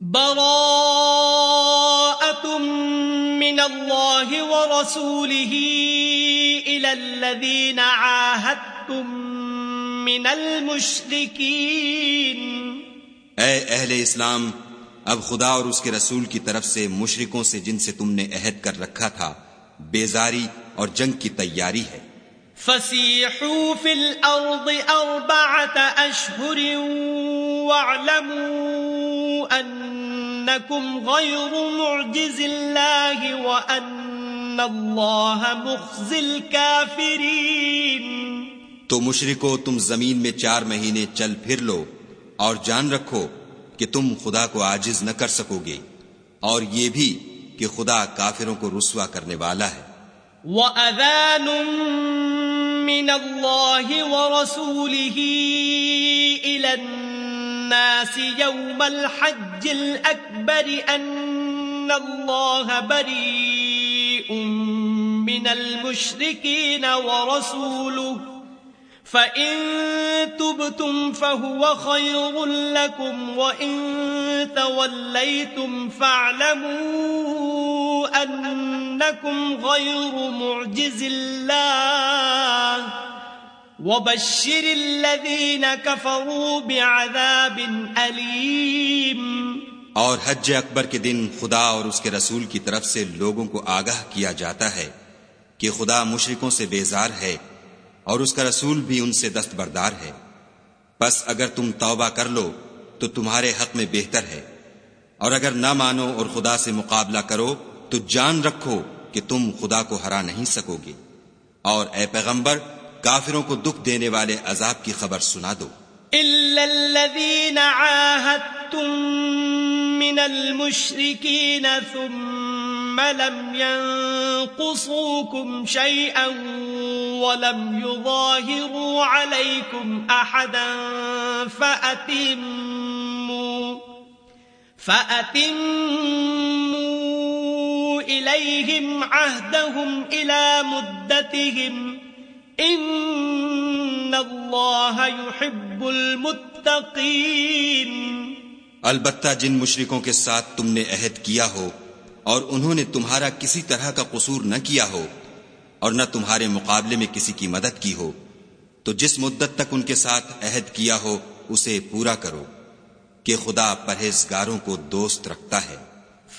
براءة من الله ورسوله إلى الذين عاهدتم من المشركين. اے اہل اسلام، اب خدا اور اس کے رسول کی طرف سے مشرکوں سے جن سے تم نے عہد کر رکھا تھا، بیزاری اور جنگ کی تیاری ہے۔ فسیحوا فی الارض اربعت اشہر واعلموا انکم غیر معجز اللہ وان اللہ مخزی الكافرین تو مشرکو، تم زمین میں چار مہینے چل پھر لو اور جان رکھو کہ تم خدا کو آجز نہ کر سکو گے اور یہ بھی کہ خدا کافروں کو رسوا کرنے والا ہے۔ وَأَذَانٌ مِّنَ اللَّهِ وَرَسُولِهِ إِلَى النَّاسِ يَوْمَ الْحَجِّ الْأَكْبَرِ أَنَّ اللَّهَ بَرِيءٌ مِّنَ الْمُشْرِكِينَ وَرَسُولُهُ فَإِن تُبْتُمْ فَهُوَ خَيْرٌ لَكُمْ وَإِن تَوَلَّيْتُمْ فَاعْلَمُوا أَنَّكُمْ غَيْرُ مُعْجِزِ اللَّهِ وَبَشِّرِ الَّذِينَ كَفَرُوا بِعَذَابٍ أَلِيمٍ اور حج اکبر کے دن خدا اور اس کے رسول کی طرف سے لوگوں کو آگاہ کیا جاتا ہے کہ خدا مشرکوں سے بیزار ہے اور اس کا رسول بھی ان سے دست بردار ہے۔ بس اگر تم توبہ کر لو، تو تمہارے حق میں بہتر ہے۔ اور اگر نہ مانو اور خدا سے مقابلہ کرو، تو جان رکھو کہ تم خدا کو ہرا نہیں سکو گے اور اے پیغمبر، کافروں کو دکھ دینے والے عذاب کی خبر سنا دو۔ من المشركين ثم لم ينقصوكم شيئا ولم يظاهروا عليكم أحدا فأتموا فأتموا إليهم عهدهم إلى مدتهم إن الله يحب المتقين البتہ جن مشرکوں کے ساتھ تم نے عہد کیا ہو اور انہوں نے تمہارا کسی طرح کا قصور نہ کیا ہو اور نہ تمہارے مقابلے میں کسی کی مدد کی ہو، تو جس مدت تک ان کے ساتھ عہد کیا ہو، اسے پورا کرو کہ خدا پرہیزگاروں کو دوست رکھتا ہے۔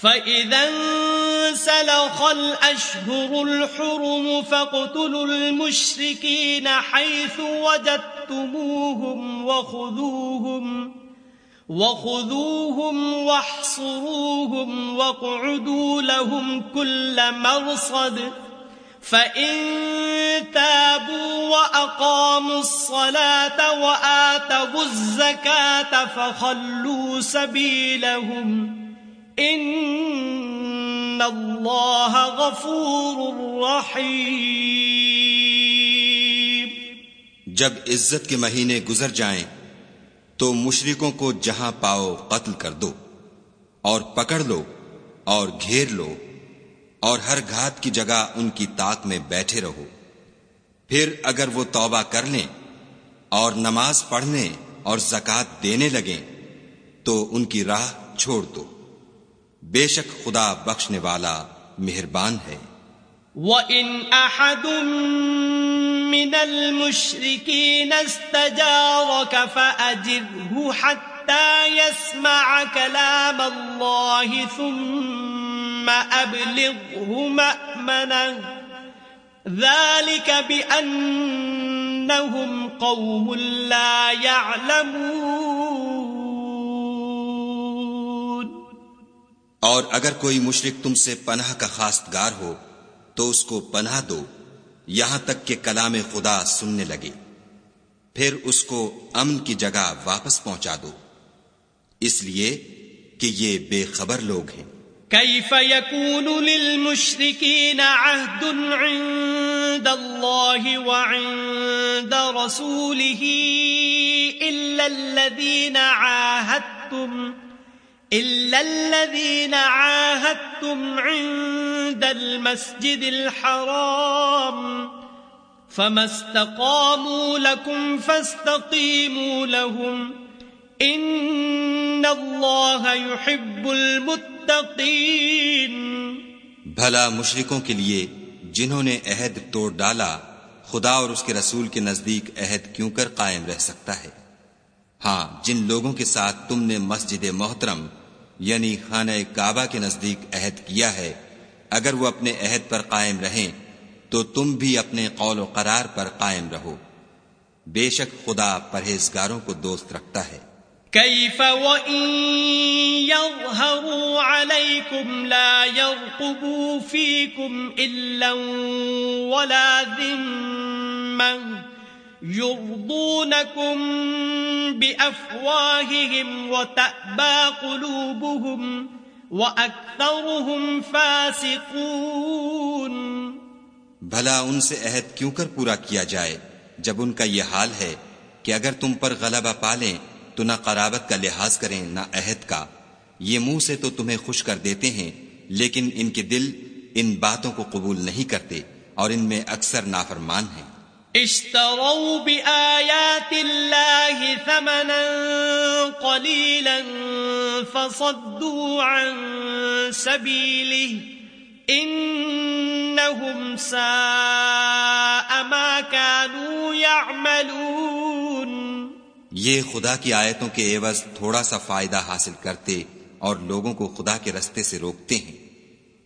فَإِذَا سَلَخَ الْأَشْهُرُ الْحُرُمُ فَقْتُلُوا الْمُشْرِكِينَ حَيْثُ وَجَدْتُمُوهُمْ وَخُذُوهُمْ وخذوهم واحصروهم واقعدوا لهم كل مرصد فإن تابوا وأقاموا الصلاة وآتوا الزكاة فخلوا سبيلهم إن الله غفور رحيم جب عزت کے مہینے گزر جائیں تو مشرکوں کو جہاں پاؤ قتل کر دو، اور پکڑ لو اور گھیر لو، اور ہر گھات کی جگہ ان کی طاق میں بیٹھے رہو۔ پھر اگر وہ توبہ کر لیں اور نماز پڑھنے اور زکات دینے لگیں، تو ان کی راہ چھوڑ دو۔ بے شک خدا بخشنے والا مہربان ہے۔ وَإِنْ أَحَدٌ من المشركين استجارك فأجره حتى يسمع كلام الله ثم أبلغه مأمنه. ذلك بأنهم قوم لا يعلمون. اور اگر کوئی مشرک تم سے پناہ کا خاستگار ہو تو اس کو پناہ دو، یہاں تک کہ کلام خدا سننے لگے۔ پھر اس کو امن کی جگہ واپس پہنچا دو۔ اس لیے کہ یہ بے خبر لوگ ہیں۔ كيف يكون للمشركين عهد عند الله وعند رسوله إلا الذين عاهدتم إلا الذين عاهدتم عند المسجد الحرام فما استقاموا لكم فاستقيموا لهم إن اللہ يحب المتقین بھلا مشرکوں کے لیے جنہوں نے عہد توڑ ڈالا، خدا اور اس کے رسول کے نزدیک عہد کیوں کر قائم رہ سکتا ہے؟ ہاں جن لوگوں کے ساتھ تم نے مسجد محترم یعنی خانہ کعبہ کے نزدیک عہد کیا ہے، اگر وہ اپنے عہد پر قائم رہیں، تو تم بھی اپنے قول و قرار پر قائم رہو۔ بے شک خدا پرہیزگاروں کو دوست رکھتا ہے۔ كيف وإن يظهروا عليكم لا يرقبوا فيكم إلا ولا ذمة يرضونكم بأفواههم وتأبى قلوبهم وأكثرهم فاسقون بھلا ان سے عہد کیوں کر پورا کیا جائے جب ان کا یہ حال ہے کہ اگر تم پر غلبہ پالیں تو نہ قرابت کا لحاظ کریں نہ عہد کا۔ یہ منہ سے تو تمہیں خوش کر دیتے ہیں، لیکن ان کے دل ان باتوں کو قبول نہیں کرتے اور ان میں اکثر نافرمان ہیں۔ اشتروا بآیات اللہ ثمنا قلیلا فصدوا عن سبیلہ انہم ساء ما كانوا يعملون یہ خدا کی آیتوں کے عوض تھوڑا سا فائدہ حاصل کرتے اور لوگوں کو خدا کے رستے سے روکتے ہیں۔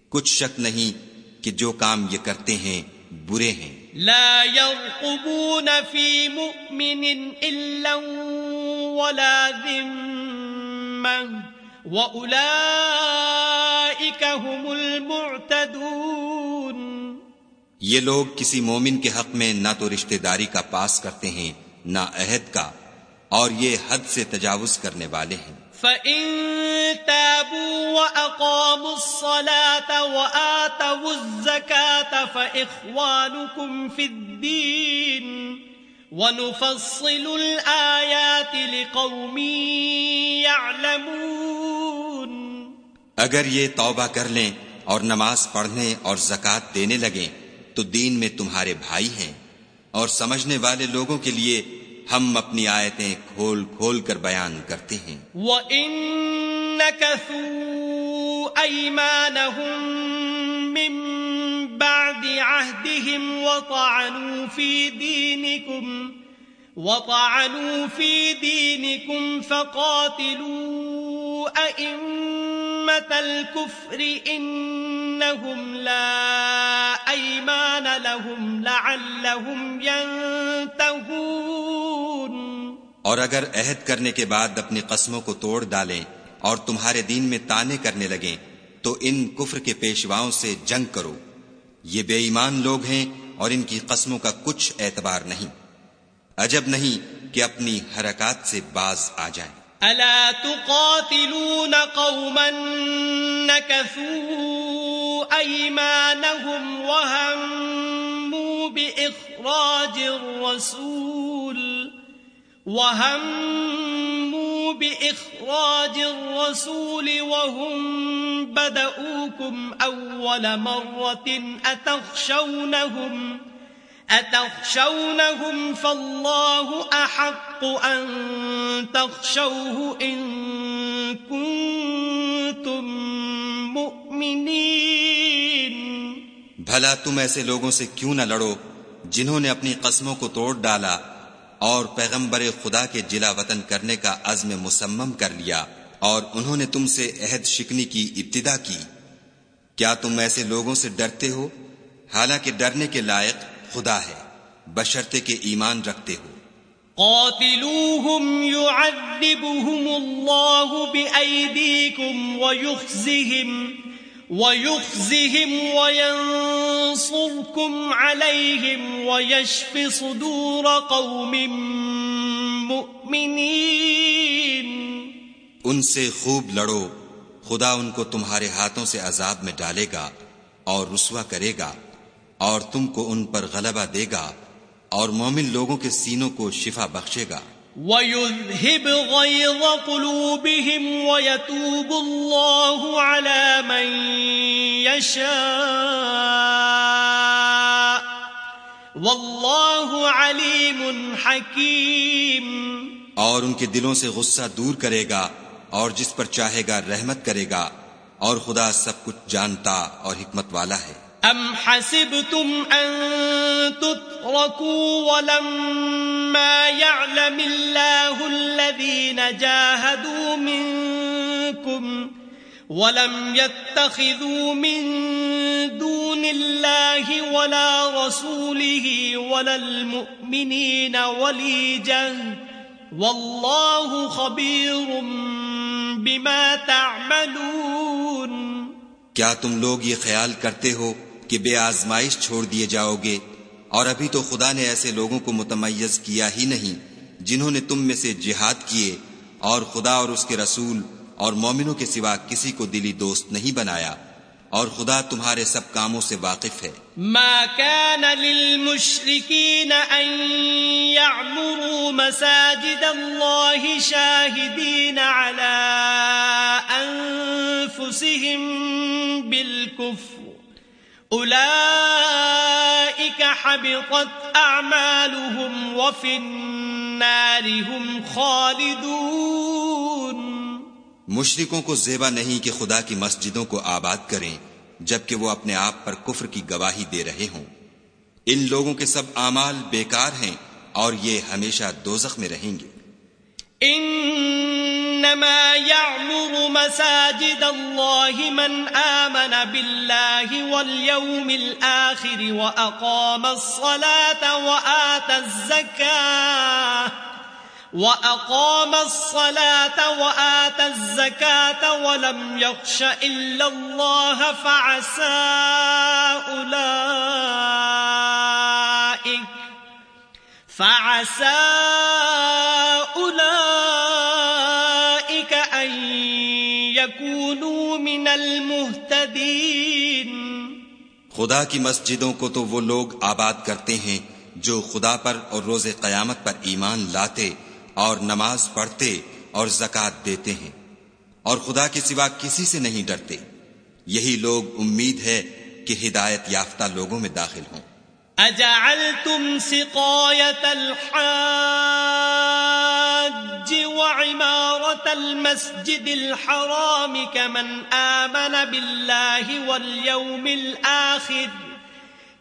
کچھ شک نہیں کہ جو کام یہ کرتے ہیں برے ہیں۔ لا يرقبون في مؤمن إلا ولا ذمة وأولئك هم المعتدون یہ لوگ کسی مومن کے حق میں نہ تو رشتہ داری کا پاس کرتے ہیں، نہ عہد کا، اور یہ حد سے تجاوز کرنے والے ہیں۔ فَإِن تَابُوا وَأَقَامُوا الصَّلَاةَ وَآتَوُوا الزَّكَاةَ فَإِخْوَانُكُمْ فِي الدِّينِ وَنُفَصِّلُ الْآيَاتِ لِقَوْمٍ يَعْلَمُونَ اگر یہ توبہ کر لیں اور نماز پڑھنے اور زکوٰۃ دینے لگیں، تو دین میں تمہارے بھائی ہیں اور سمجھنے والے لوگوں کے لیے ہم اپنی آیتیں کھول کھول کر بیان کرتے ہیں۔ وَإِن أَيْمَانَهُمْ مِن بَعْدِ عَهْدِهِمْ وَطَعَنُوا فِي دِينِكُمْ وَطَعَنُوا فِي دِينِكُمْ فَقَاتِلُوا أَئِمَّةَ الْكُفْرِ إِنَّهُمْ لَا أَيْمَانَ لَهُمْ لَعَلَّهُمْ يَنْتَهُونَ. اور اگر عہد کرنے کے بعد اپنی قسموں کو توڑ ڈالیں اور تمہارے دین میں تانے کرنے لگیں، تو ان کفر کے پیشواؤں سے جنگ کرو۔ یہ بے ایمان لوگ ہیں اور ان کی قسموں کا کچھ اعتبار نہیں۔ عجب نہیں کہ اپنی حرکات سے باز آ جائیں۔ الا تقاتلون قوما نكثوا ايمانهم وهموا باخراج الرسول، وهموا بإخراج الرسول وهم بدأوكم أول مرة أتخشونهم؟ أتخشونهم فالله أحق أن تخشوه إن كنتم مؤمنين بھلا تم ایسے لوگوں سے کیوں نہ لڑو جنہوں نے اپنی قسموں کو توڑ ڈالا اور پیغمبر خدا کے جلا وطن کرنے کا عزم مسمم کر لیا اور انہوں نے تم سے عہد شکنی کی ابتدا کی۔ کیا تم ایسے لوگوں سے ڈرتے ہو؟ حالانکہ ڈرنے کے لائق خدا ہے بشرتے کے ایمان رکھتے ہو۔ قاتلوهم يعذبهم الله بأيديكم ويخزهم ويخزهم وينصركم عليهم ويشف صدور قوم مؤمنين ان سے خوب لڑو خدا ان کو تمہارے ہاتھوں سے عذاب میں ڈالے گا اور رسوا کرے گا۔ اور تم کو ان پر غلبہ دے گا اور مومن لوگوں کے سینوں کو شفا بخشے گا۔ وَيُذْهِبْ غَيْظَ قُلُوبِهِمْ وَيَتُوبُ اللَّهُ عَلَى مَن يَشَاءُ وَاللَّهُ عَلِيمٌ حَكِيمٌ۔ اور ان کے دلوں سے غصہ دور کرے گا اور جس پر چاہے گا رحمت کرے گا اور خدا سب کچھ جانتا اور حکمت والا ہے۔ ام حسبتم ان تتركوا ولما يعلم الله الذين جاهدوا منكم ولم يتخذوا من دون الله ولا رسوله ولا المؤمنين وليجا والله خبير بما تعملون کیا تم لوگ یہ خیال کرتے ہو کہ بے آزمائش چھوڑ دیے جاؤ گے، اور ابھی تو خدا نے ایسے لوگوں کو متمیز کیا ہی نہیں جنہوں نے تم میں سے جہاد کیے اور خدا اور اس کے رسول اور مومنوں کے سوا کسی کو دلی دوست نہیں بنایا، اور خدا تمہارے سب کاموں سے واقف ہے۔ ما كان للمشركين ان يعمروا مساجد الله شاهدين على انفسهم بالكفر. اولئك حبطت اعمالهم وفي النار هم خالدون. مشرکوں کو زیبا نہیں کہ خدا کی مسجدوں کو آباد کریں جبکہ وہ اپنے آپ پر کفر کی گواہی دے رہے ہوں۔ ان لوگوں کے سب اعمال بیکار ہیں اور یہ ہمیشہ دوزخ میں رہیں گے۔ انما يعمر مساجد الله من آمن بالله واليوم الآخر وأقام الصلاة وآت الزكاة وأقام الصلاة وآت الزكاة ولم يخش إلا الله فعسى أولئك فعسى أولئك يكونوا من المهتدين خدا کی مسجدوں کو تو وہ لوگ آباد کرتے ہیں جو خدا پر اور روز قیامت پر ایمان لاتے اور نماز پڑھتے اور زکات دیتے ہیں اور خدا کے سوا کسی سے نہیں ڈرتے۔ یہی لوگ امید ہے کہ ہدایت یافتہ لوگوں میں داخل ہوں۔ اجعلتم سقاية الحاج وعمارة المسجد الحرام كمن آمن بالله واليوم الآخر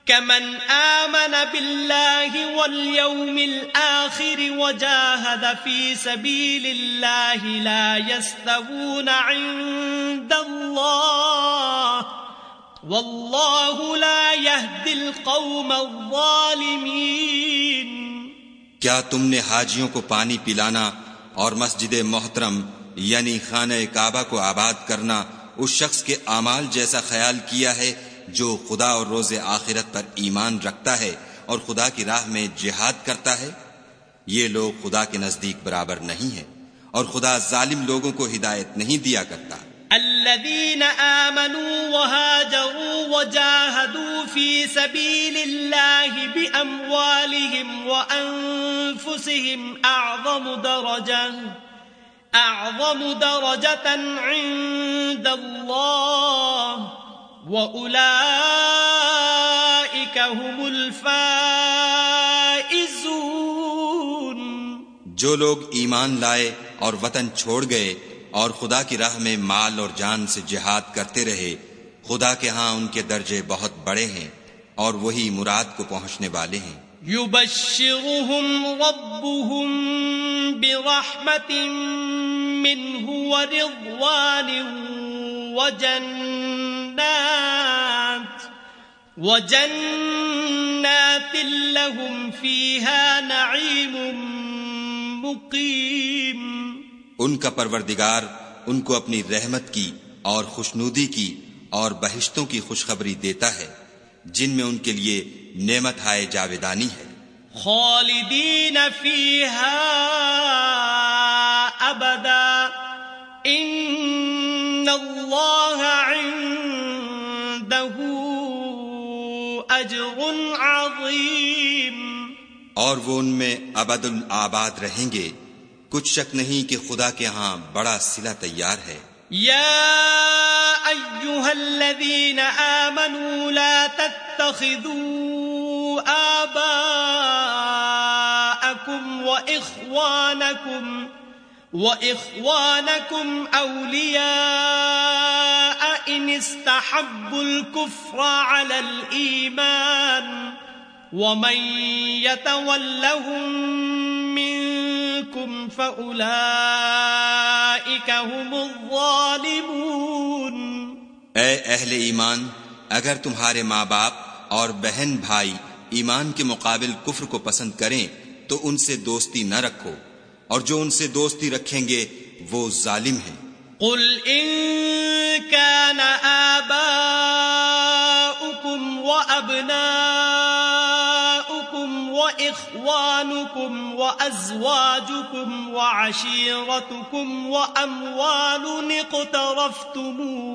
كمن آمن بالله واليوم الآخر وجاهد في سبيل الله لا يستوون عند الله والله لا يهدي القوم الظالمين. کیا تم نے حاجیوں کو پانی پلانا اور مسجد محترم یعنی خانہ کعبہ کو آباد کرنا اس شخص کے اعمال جیسا خیال کیا ہے جو خدا اور روز آخرت پر ایمان رکھتا ہے اور خدا کی راہ میں جہاد کرتا ہے؟ یہ لوگ خدا کے نزدیک برابر نہیں ہے اور خدا ظالم لوگوں کو ہدایت نہیں دیا کرتا۔ الذين آمنوا وهاجروا وجاهدوا في سبيل الله بأموالهم وأنفسهم أعظم درجة أعظم درجة عند الله، وَأُولَئِكَ هُمُ الْفَائِزُونَ. جو لوگ ایمان لائے اور وطن چھوڑ گئے اور خدا کی راہ میں مال اور جان سے جہاد کرتے رہے۔ خدا کے ہاں ان کے درجے بہت بڑے ہیں اور وہی مراد کو پہنچنے والے ہیں۔ يبشرهم ربهم برحمة منه ورضوان وجنات وجنات لهم فيها نعيم مقيم ان کا پروردگار ان کو اپنی رحمت کی اور خوشنودی کی اور بہشتوں کی خوشخبری دیتا ہے جن میں ان کے لیے نعمت ہائے جاویدانی ہے۔ خالدین فیہا ابدا۔ ان اللہ اجر عظیم۔ اور وہ ان میں ابد الآباد رہیں گے۔ کچھ شک نہیں کہ خدا کے ہاں بڑا سلا تیار ہے۔ یا ایوہا الذین آمنوا لا تتخذوا آباءکم و اخوانکم وإخوانكم أولياء إن استحبوا الكفر على الإيمان ومن يتولهم منكم فأولئك هم الظالمون اے اہل ایمان اگر تمہارے ماں باپ اور بہن بھائی ایمان کے مقابل کفر کو پسند کریں تو ان سے دوستی نہ رکھو اور جو ان سے دوستی رکھیں گے وہ ظالم ہیں۔ قل ان كان آباؤكم وأبناؤكم وإخوانكم وأزواجكم وعشيرتكم وأموال اقترفتموها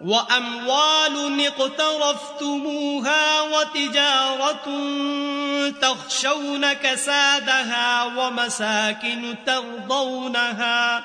وأموال اقترفتموها وتجارة تخشون كسادها ومساكن ترضونها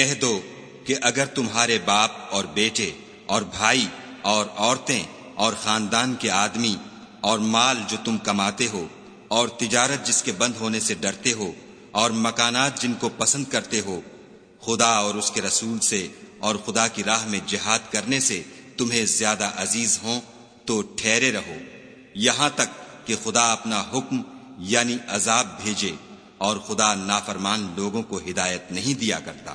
کہہ دو کہ اگر تمہارے باپ اور بیٹے اور بھائی اور عورتیں اور خاندان کے آدمی اور مال جو تم کماتے ہو اور تجارت جس کے بند ہونے سے ڈرتے ہو اور مکانات جن کو پسند کرتے ہو، خدا اور اس کے رسول سے اور خدا کی راہ میں جہاد کرنے سے تمہیں زیادہ عزیز ہوں تو ٹھہرے رہو۔ یہاں تک کہ خدا اپنا حکم یعنی عذاب بھیجے اور خدا نافرمان لوگوں کو ہدایت نہیں دیا کرتا۔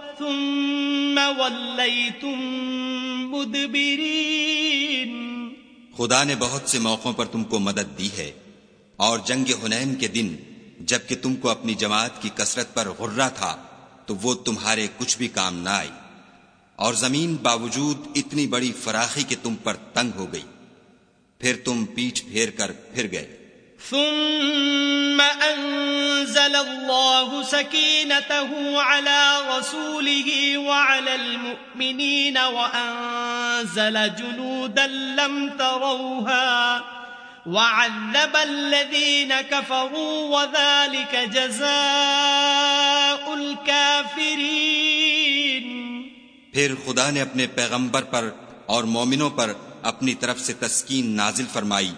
ثم خدا نے بہت سے موقعوں پر تم کو مدد دی ہے اور جنگ حنین کے دن جبکہ تم کو اپنی جماعت کی کثرت پر غرہ تھا، تو وہ تمہارے کچھ بھی کام نہ آئی۔ اور زمین باوجود اتنی بڑی فراخی کہ تم پر تنگ ہو گئی۔ پھر تم پیچھ پھیر کر پھر گئے۔ ثم أنزل الله سكينته على رسوله وعلى المؤمنين وأنزل جنودا لم تروها وعذب الذين كفروا وذلك جزاء الكافرين پھر خدا نے اپنے پیغمبر پر اور مومنوں پر اپنی طرف سے تسکین نازل فرمائی۔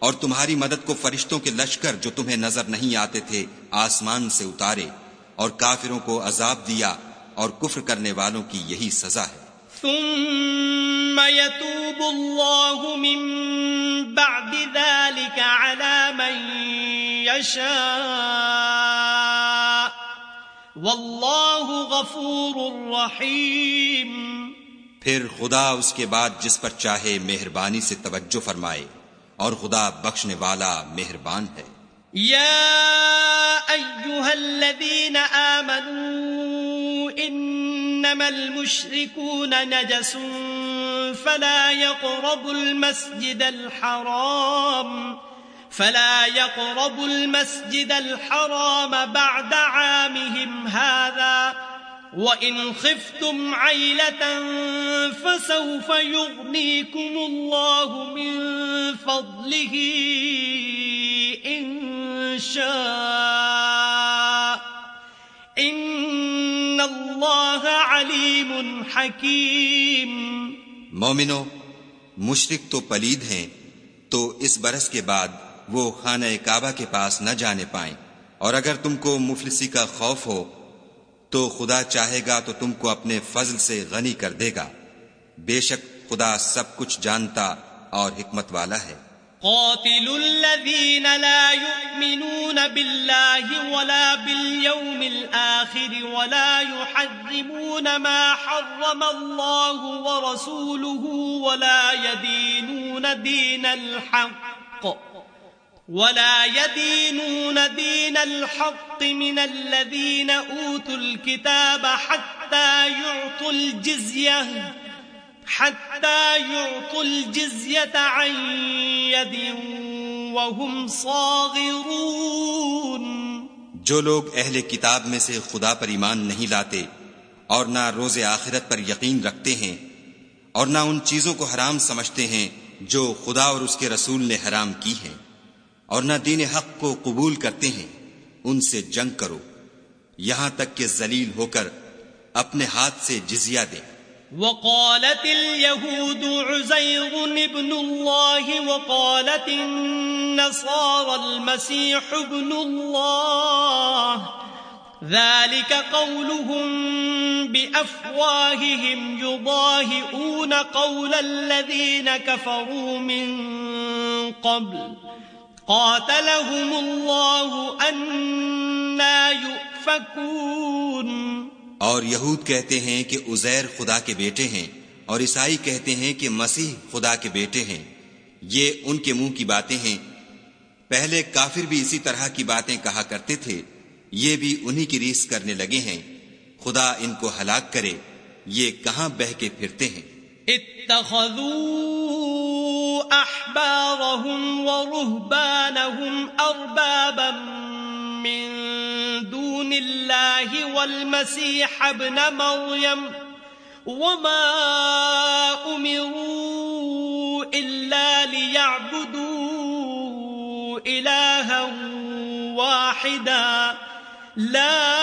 اور تمہاری مدد کو فرشتوں کے لشکر جو تمہیں نظر نہیں آتے تھے آسمان سے اتارے اور کافروں کو عذاب دیا اور کفر کرنے والوں کی یہی سزا ہے۔ ثم يتوب الله من بعد ذلك على من يشاء. والله غفور رحيم۔ پھر خدا اس کے بعد جس پر چاہے مہربانی سے توجہ فرمائے۔ اور خدا بخشنے والا مہربان ہے۔ يا أيها الذين آمنوا إنما المشركون نجس فلا يقربوا المسجد الحرام فلا يقربوا المسجد الحرام بعد عامهم هذا وَإِنْ خِفْتُمْ عَيْلَةً فَسَوْفَ يُغْنِيكُمُ اللَّهُ مِنْ فَضْلِهِ إِنْ شَاءَ إِنَّ اللَّهَ عَلِيمٌ حَكِيمٌ مومنو، مشرک تو پلید ہیں، تو اس برس کے بعد وہ خانہ کعبہ کے پاس نہ جانے پائیں۔ اور اگر تم کو مفلسی کا خوف ہو تو خدا چاہے گا تو تم کو اپنے فضل سے غنی کر دے گا۔ بے شک خدا سب کچھ جانتا اور حکمت والا ہے۔ قاتل الذين لا يؤمنون بالله ولا باليوم الآخر ولا يحرمون ما حرم الله ورسوله ولا يدينون دين الحق۔ ولا يدينون دين الحق من الذين أوتوا الكتاب حتى يعطوا الجزية، حتى يعطوا الجزية عن يد وهم صاغرون. جو لوگ اہل کتاب میں سے خدا پر ایمان نہیں لاتے اور نہ روز آخرت پر یقین رکھتے ہیں اور نہ ان چیزوں کو حرام سمجھتے ہیں جو خدا اور اس کے رسول نے حرام کی ہیں۔ اور نہ دین حق کو قبول کرتے ہیں، ان سے جنگ کرو۔ یہاں تک کہ ذلیل ہو کر اپنے ہاتھ سے جزیہ دیں۔ وقالت اليهود عزير ابن الله وقالت النصارى المسيح ابن الله، ذلك قولهم بأفواههم يضاهئون قول الذين كفروا من قبل. قاتلهم الله أنا يؤفكون. اور یہود کہتے ہیں کہ ازیر خدا کے بیٹے ہیں اور عیسائی کہتے ہیں کہ مسیح خدا کے بیٹے ہیں۔ یہ ان کے منہ کی باتیں ہیں۔ پہلے کافر بھی اسی طرح کی باتیں کہا کرتے تھے۔ یہ بھی انہی کی ریس کرنے لگے ہیں۔ خدا ان کو ہلاک کرے۔ یہ کہاں بہ کے پھرتے ہیں؟ اتخذوا احبارهم ورهبانهم اربابا من دون الله والمسيح ابن مريم وما أمروا إلا ليعبدوا إلها واحدا لا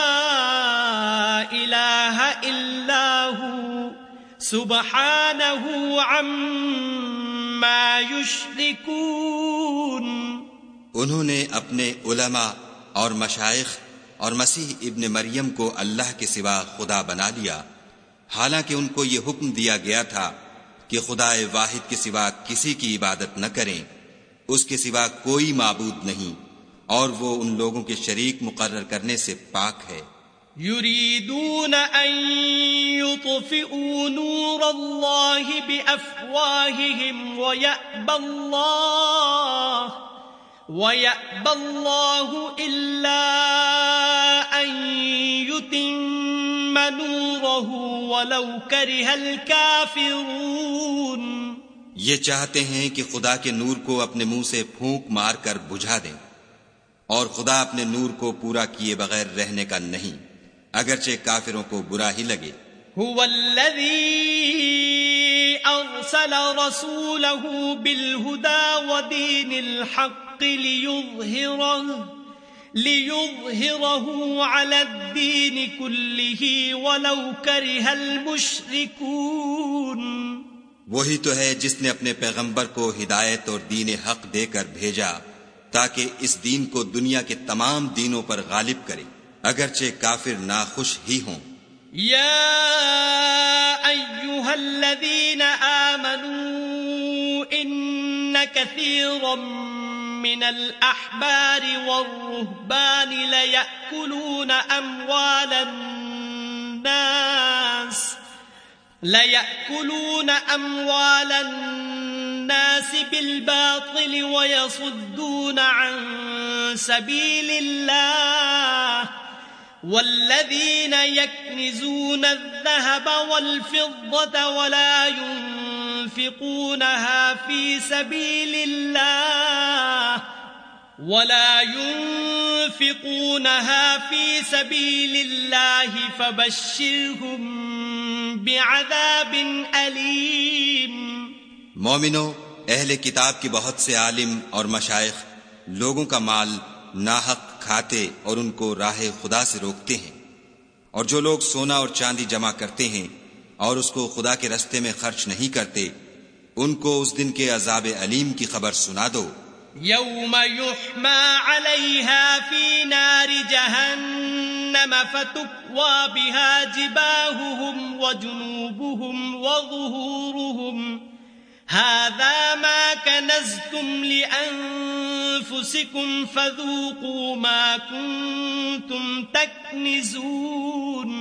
إله إلا هو سبحانه عما يشركون۔ انہوں نے اپنے علماء اور مشائخ اور مسیح ابن مریم کو اللہ کے سوا خدا بنا لیا۔ حالانکہ ان کو یہ حکم دیا گیا تھا کہ خدا واحد کے سوا کسی کی عبادت نہ کریں۔ اس کے سوا کوئی معبود نہیں اور وہ ان لوگوں کے شریک مقرر کرنے سے پاک ہے۔ يريدون أن يطفئوا نور الله بأفواههم ويأبى الله، وَيَأْبَى اللَّهُ إِلَّا أَن يُتِمَّ نُورَهُ وَلَوْ كَرِهَ الْكَافِرُونَ۔ یہ چاہتے ہیں کہ خدا کے نور کو اپنے منہ سے پھونک مار کر بجھا دیں، اور خدا اپنے نور کو پورا کیے بغیر رہنے کا نہیں، اگرچہ کافروں کو برا ہی لگے۔ هو الذي أرسل رسوله بالهدى ودين الحق الحق ليظهره ليظهره على الدين كله ولو كره المشركون. وہی تو ہے جس نے اپنے پیغمبر کو ہدایت اور دین حق دے کر بھیجا، تاکہ اس دین کو دنیا کے تمام دینوں پر غالب کرے، اگرچہ کافر ناخوش ہی ہوں۔ یا ایوہا الذین آمنوا ان کثیرا من الأحبار والرهبان ليأكلون أموال الناس ليأكلون أموال الناس بالباطل ويصدون عن سبيل الله والذين يكنزون الذهب والفضة ولا ينفقونها في سبيل الله ولا ينفقونها في سبيل الله فبشرهم بعذاب أليم مومنو، اہل کتاب کی بہت سے عالم اور مشائخ لوگوں کا مال ناحق کھاتے اور ان کو راہ خدا سے روکتے ہیں۔ اور جو لوگ سونا اور چاندی جمع کرتے ہیں اور اس کو خدا کے رستے میں خرچ نہیں کرتے، ان کو اس دن کے عذاب علیم کی خبر سنا دو۔ یوم علیہا فی نار جہنم بها جباههم وجنوبهم وظهورهم هذا ما كنزتم لأنفسكم فذوقوا ما كنتم تكنزون.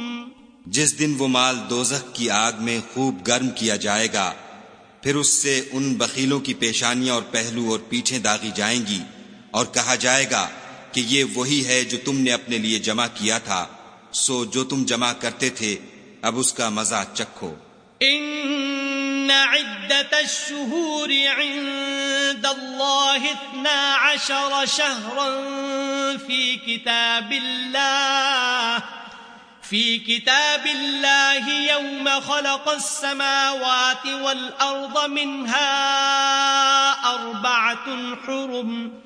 جس دن وہ مال دوزخ کی آگ میں خوب گرم کیا جائے گا پھر اس سے ان بخیلوں کی پیشانیاں اور پہلو اور پیچھیں داغی جائیں گی اور کہا جائے گا کہ یہ وہی ہے جو تم نے اپنے لیے جمع کیا تھا سو جو تم جمع کرتے تھے اب اس کا مزہ چکھو۔ ان ان عدت الشهور عند الله اثنا عشر شهرا في كتاب الله في كتاب الله يوم خلق السماوات والأرض منها أربعة حرم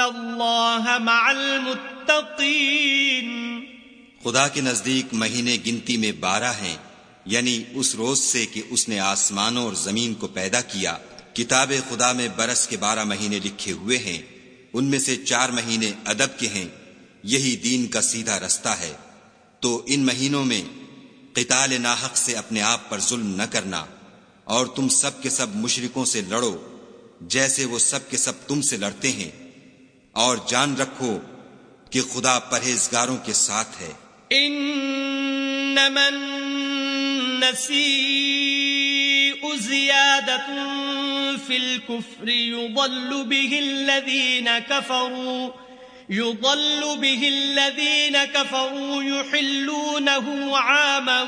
الله مع المتقين خدا کے نزدیک مہینے گنتی میں بارہ ہیں یعنی اس روز سے کہ اس نے آسمانوں اور زمین کو پیدا کیا۔ کتاب خدا میں برس کے بارہ مہینے لکھے ہوئے ہیں، ان میں سے چار مہینے ادب کے ہیں، یہی دین کا سیدھا رستہ ہے۔ تو ان مہینوں میں قتال ناحق سے اپنے آپ پر ظلم نہ کرنا، اور تم سب کے سب مشرکوں سے لڑو، جیسے وہ سب کے سب تم سے لڑتے ہیں۔ اور جان رکھو کہ خدا پرہیزگاروں کے ساتھ ہے۔ يضل به الذين كفروا يحلونه عاما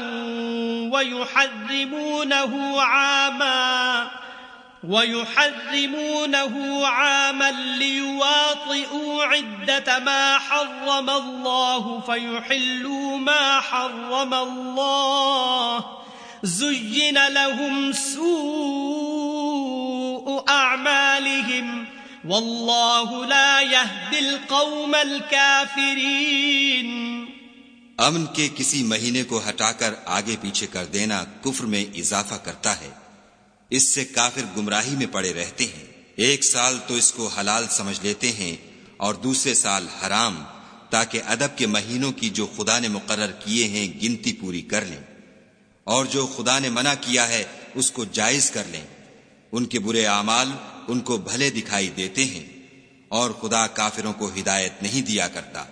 ويحرمونه عاما۔ ويحرمونه عاما ليواطئوا عدة ما حرم الله فيحلوا ما حرم الله زين لهم سوء أعمالهم واللہ لا يهدي القوم الكافرین امن کے کسی مہینے کو ہٹا کر آگے پیچھے کر دینا کفر میں اضافہ کرتا ہے۔ اس سے کافر گمراہی میں پڑے رہتے ہیں۔ ایک سال تو اس کو حلال سمجھ لیتے ہیں اور دوسرے سال حرام، تاکہ ادب کے مہینوں کی جو خدا نے مقرر کیے ہیں گنتی پوری کر لیں۔ اور جو خدا نے منع کیا ہے اس کو جائز کر لیں۔ ان کے برے اعمال ان کو بھلے دکھائی دیتے ہیں اور خدا کافروں کو ہدایت نہیں دیا کرتا۔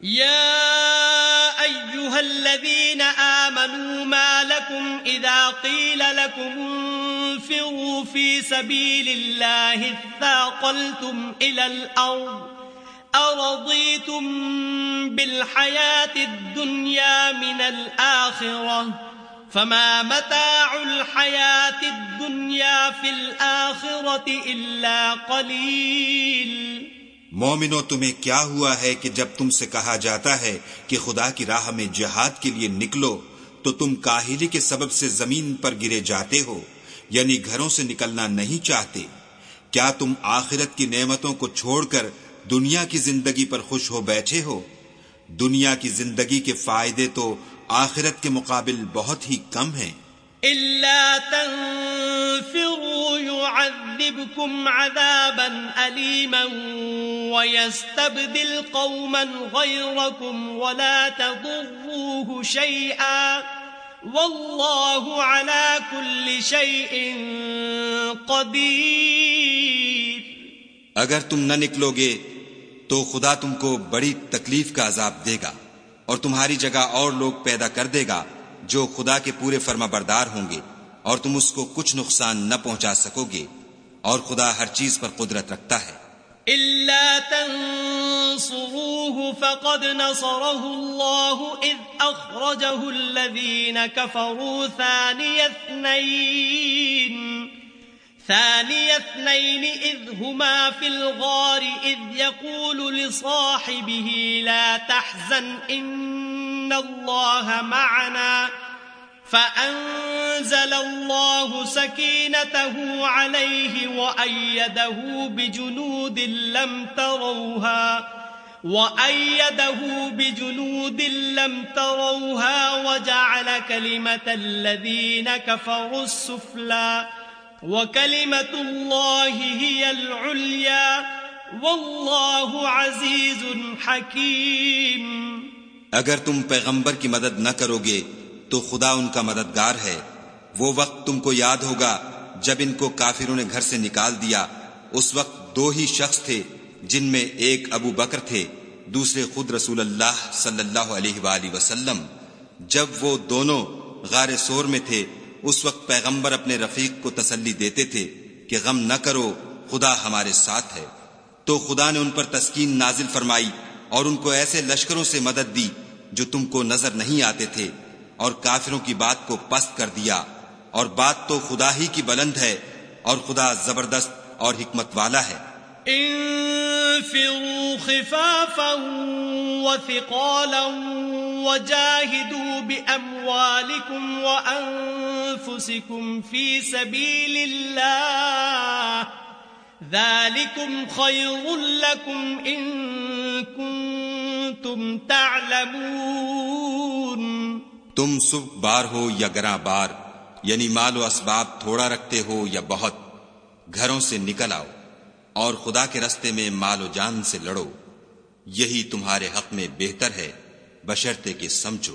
یا ایوہا الذین آمنوا ما لکم اذا قیل لکم انفروا فی سبیل اللہ اثاقلتم الى الارض ارضیتم بالحیات الدنیا من الاخرہ فما متاع الحیات الدنیا فی الاخرت الا قلیل مومنو، تمہیں کیا ہوا ہے کہ جب تم سے کہا جاتا ہے کہ خدا کی راہ میں جہاد کے لیے نکلو، تو تم کاہلی کے سبب سے زمین پر گرے جاتے ہو یعنی گھروں سے نکلنا نہیں چاہتے۔ کیا تم آخرت کی نعمتوں کو چھوڑ کر دنیا کی زندگی پر خوش ہو بیٹھے ہو؟ دنیا کی زندگی کے فائدے تو آخرت کے مقابل بہت ہی کم ہیں۔ إلا تنفروا يعذبكم عذابا أليما ويستبدل قوما غيركم ولا تضروه شيئا والله على كل شيء قدير اگر تم نہ نکلو گے تو خدا تم کو بڑی تکلیف کا عذاب دے گا اور تمہاری جگہ اور لوگ پیدا کر دے گا جو خدا کے پورے فرما بردار ہوں گے اور تم اس کو کچھ نقصان نہ پہنچا سکو گے اور خدا ہر چیز پر قدرت رکھتا ہے۔ إلا تنصروه فقد نصره الله إذ أخرجه الذين كفروا ثاني اثنين ثاني اثنين إذ هما في الغار إذ يقول لصاحبه لا تحزن إن ان الله معنا فأنزل الله سكينته عليه وأيده بجنود لم تروها وأيده بجنود لم تروها وجعل كلمة الذين كفروا السفلى وكلمة الله هي العليا والله عزيز حكيم اگر تم پیغمبر کی مدد نہ کرو گے تو خدا ان کا مددگار ہے۔ وہ وقت تم کو یاد ہوگا جب ان کو کافروں نے گھر سے نکال دیا۔ اس وقت دو ہی شخص تھے جن میں ایک ابو بکر تھے، دوسرے خود رسول اللہ صلی اللہ علیہ وآلہ وسلم۔ جب وہ دونوں غار سور میں تھے، اس وقت پیغمبر اپنے رفیق کو تسلی دیتے تھے کہ غم نہ کرو، خدا ہمارے ساتھ ہے۔ تو خدا نے ان پر تسکین نازل فرمائی۔ اور ان کو ایسے لشکروں سے مدد دی جو تم کو نظر نہیں آتے تھے اور کافروں کی بات کو پست کر دیا۔ اور بات تو خدا ہی کی بلند ہے اور خدا زبردست اور حکمت والا ہے۔ انفروا خفافا وثقالا وجاهدوا بأموالكم وأنفسكم في سبيل الله ذلكم خير لكم إن كنتم تعلمون تم صبح بار ہو یا گراں بار یعنی مال و اسباب تھوڑا رکھتے ہو یا بہت، گھروں سے نکل آؤ اور خدا کے رستے میں مال و جان سے لڑو، یہی تمہارے حق میں بہتر ہے بشرتے کہ سمجھو۔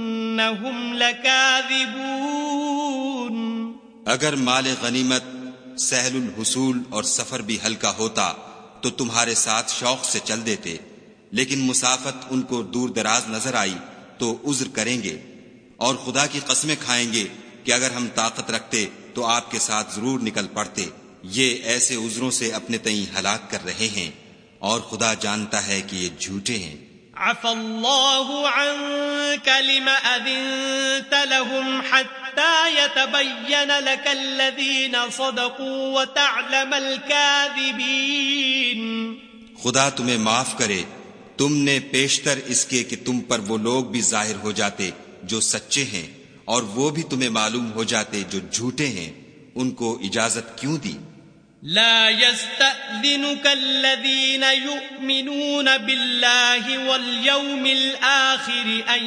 إنهم لكاذبون. اگر مال غنیمت سہل الحصول اور سفر بھی ہلکا ہوتا، تو تمہارے ساتھ شوق سے چل دیتے، لیکن مسافت ان کو دور دراز نظر آئی، تو عذر کریں گے۔ اور خدا کی قسمیں کھائیں گے کہ اگر ہم طاقت رکھتے، تو آپ کے ساتھ ضرور نکل پڑتے۔ یہ ایسے عذروں سے اپنے تئیں ہلاک کر رہے ہیں، اور خدا جانتا ہے کہ یہ جھوٹے ہیں۔ عفى الله عنك لما أذنت لهم حتى يتبين لك الذين صدقوا وتعلم الكاذبين. خدا تمہیں معاف کرے، تم نے پیشتر اس کے کہ تم پر وہ لوگ بھی ظاہر ہو جاتے جو سچے ہیں اور وہ بھی تمہیں معلوم ہو جاتے جو جھوٹے ہیں، ان کو اجازت کیوں دی؟ لا يستأذنك الذين يؤمنون بالله واليوم الآخر أن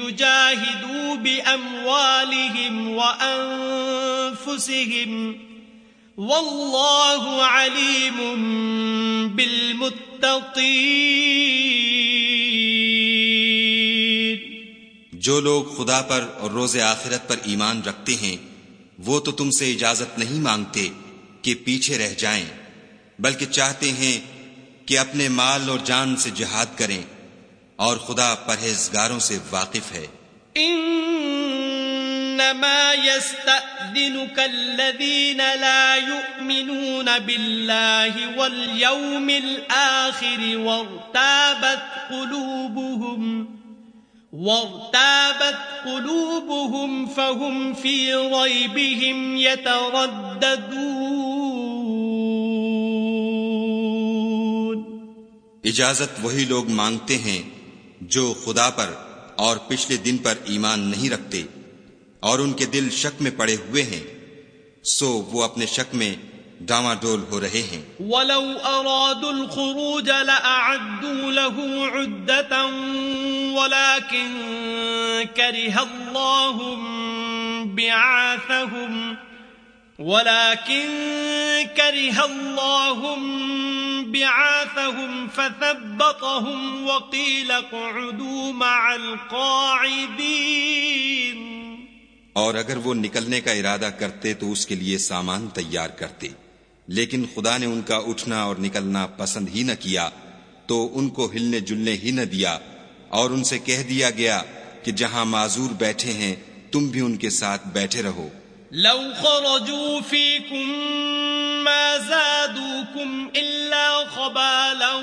يجاهدوا بأموالهم وأنفسهم والله عليم بالمتقين. جو لوگ خدا پر اور روز آخرت پر ایمان رکھتے ہیں، وہ تو تم سے اجازت نہیں مانگتے۔ کہ پیچھے رہ جائیں، بلکہ چاہتے ہیں کہ اپنے مال اور جان سے جہاد کریں اور خدا پرہیزگاروں سے واقف ہے۔ انما يستأذنك الذين لا يؤمنون بالله واليوم الآخر وارتابت قلوبهم وارتابت قلوبهم فهم في ريبهم يترددون اجازت وہی لوگ مانگتے ہیں جو خدا پر اور پچھلے دن پر ایمان نہیں رکھتے اور ان کے دل شک میں پڑے ہوئے ہیں، سو وہ اپنے شک میں ڈاما ڈول ہو رہے ہیں۔ ولو ارادوا الخروج لاعدوا له عدة ولكن كره الله بعاثهم ولكن كره الله بعاثهم فثبطهم وقيل اقعدوا مع القاعدين اور اگر وہ نکلنے کا ارادہ کرتے تو اس کے لیے سامان تیار کرتے، لیکن خدا نے ان کا اٹھنا اور نکلنا پسند ہی نہ کیا، تو ان کو ہلنے جلنے ہی نہ دیا، اور ان سے کہہ دیا گیا کہ جہاں معذور بیٹھے ہیں، تم بھی ان کے ساتھ بیٹھے رہو۔ لو خرجوا فيكم ما زادوكم إلا خبالا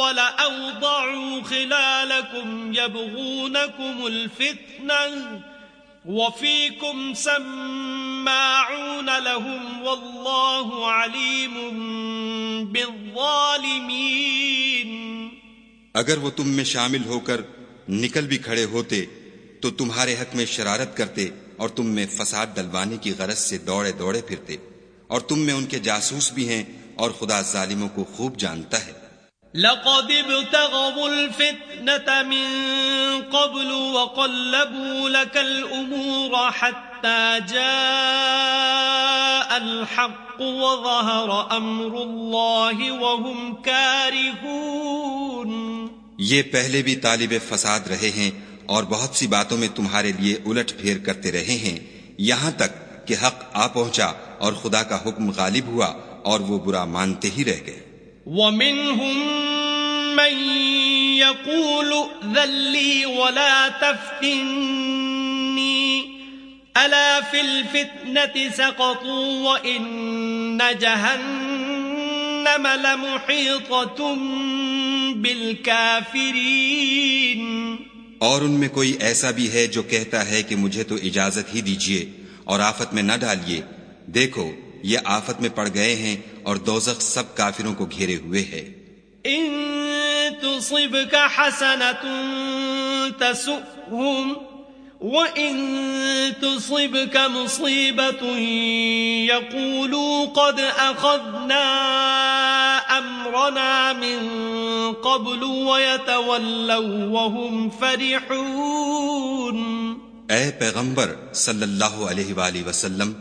ولأوضعوا خلالكم يبغونكم الفتنة وفيكم سماعون لهم والله عليم بالظالمين اگر وہ تم میں شامل ہو کر نکل بھی کھڑے ہوتے تو تمہارے حق میں شرارت کرتے اور تم میں فساد ڈلوانے کی غرض سے دوڑے دوڑے پھرتے اور تم میں ان کے جاسوس بھی ہیں اور خدا ظالموں کو خوب جانتا ہے۔ لقد ابتغوا الفتنة من قبل وقلبوا لك الأمور حتى جاء الحق وظهر أمر الله وهم كارهون۔ یہ پہلے بھی طالب فساد رہے ہیں اور بہت سی باتوں میں تمہارے لیے الٹ پھیر کرتے رہے ہیں۔ یہاں تک کہ حق آ پہنچا اور خدا کا حکم غالب ہوا اور وہ برا مانتے ہی رہ گئے۔ وَمِنْهُمْ مَنْ يَقُولُ ذَلِّي وَلَا تَفْتِنِّي أَلَا فِي الْفِتْنَةِ سَقَطُوا وَإِنَّ جَهَنَّمَ لَمُحِيطَةٌ بِالْكَافِرِينَ اور ان میں کوئی ایسا بھی ہے جو کہتا ہے کہ مجھے تو اجازت ہی دیجیے اور آفت میں نہ ڈالیے۔ دیکھو، یہ آفت میں پڑ گئے ہیں اور دوزخ سب کافروں کو گھیرے ہوئے ہے۔ ان تصبك حسنة تسؤهم وإن تصبك مصيبة يقولوا قد أخذنا أمرنا من قبل ويتولوا وهم فرحون اے پیغمبر صلی اللہ علیہ وآلہ وسلم،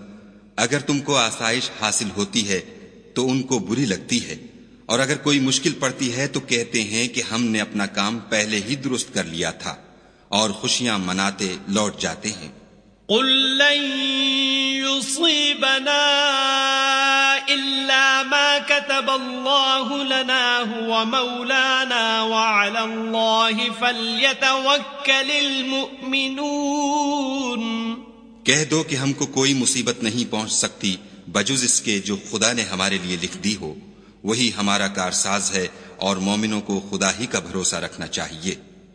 اگر تم کو آسائش حاصل ہوتی ہے تو ان کو بری لگتی ہے، اور اگر کوئی مشکل پڑتی ہے تو کہتے ہیں کہ ہم نے اپنا کام پہلے ہی درست کر لیا تھا۔ اور خوشیاں مناتے لوٹ جاتے ہیں۔ قل لن يصيبنا إلا ما كتب الله لنا هو مولانا وعلى الله فليتوكل المؤمنون۔ کہہ دو کہ ہم کو کوئی مصیبت نہیں پہنچ سکتی بجز اس کے جو خدا نے ہمارے لیے لکھ دی ہو۔ وہی ہمارا کارساز ہے اور مومنوں کو خدا ہی کا بھروسہ رکھنا چاہیے۔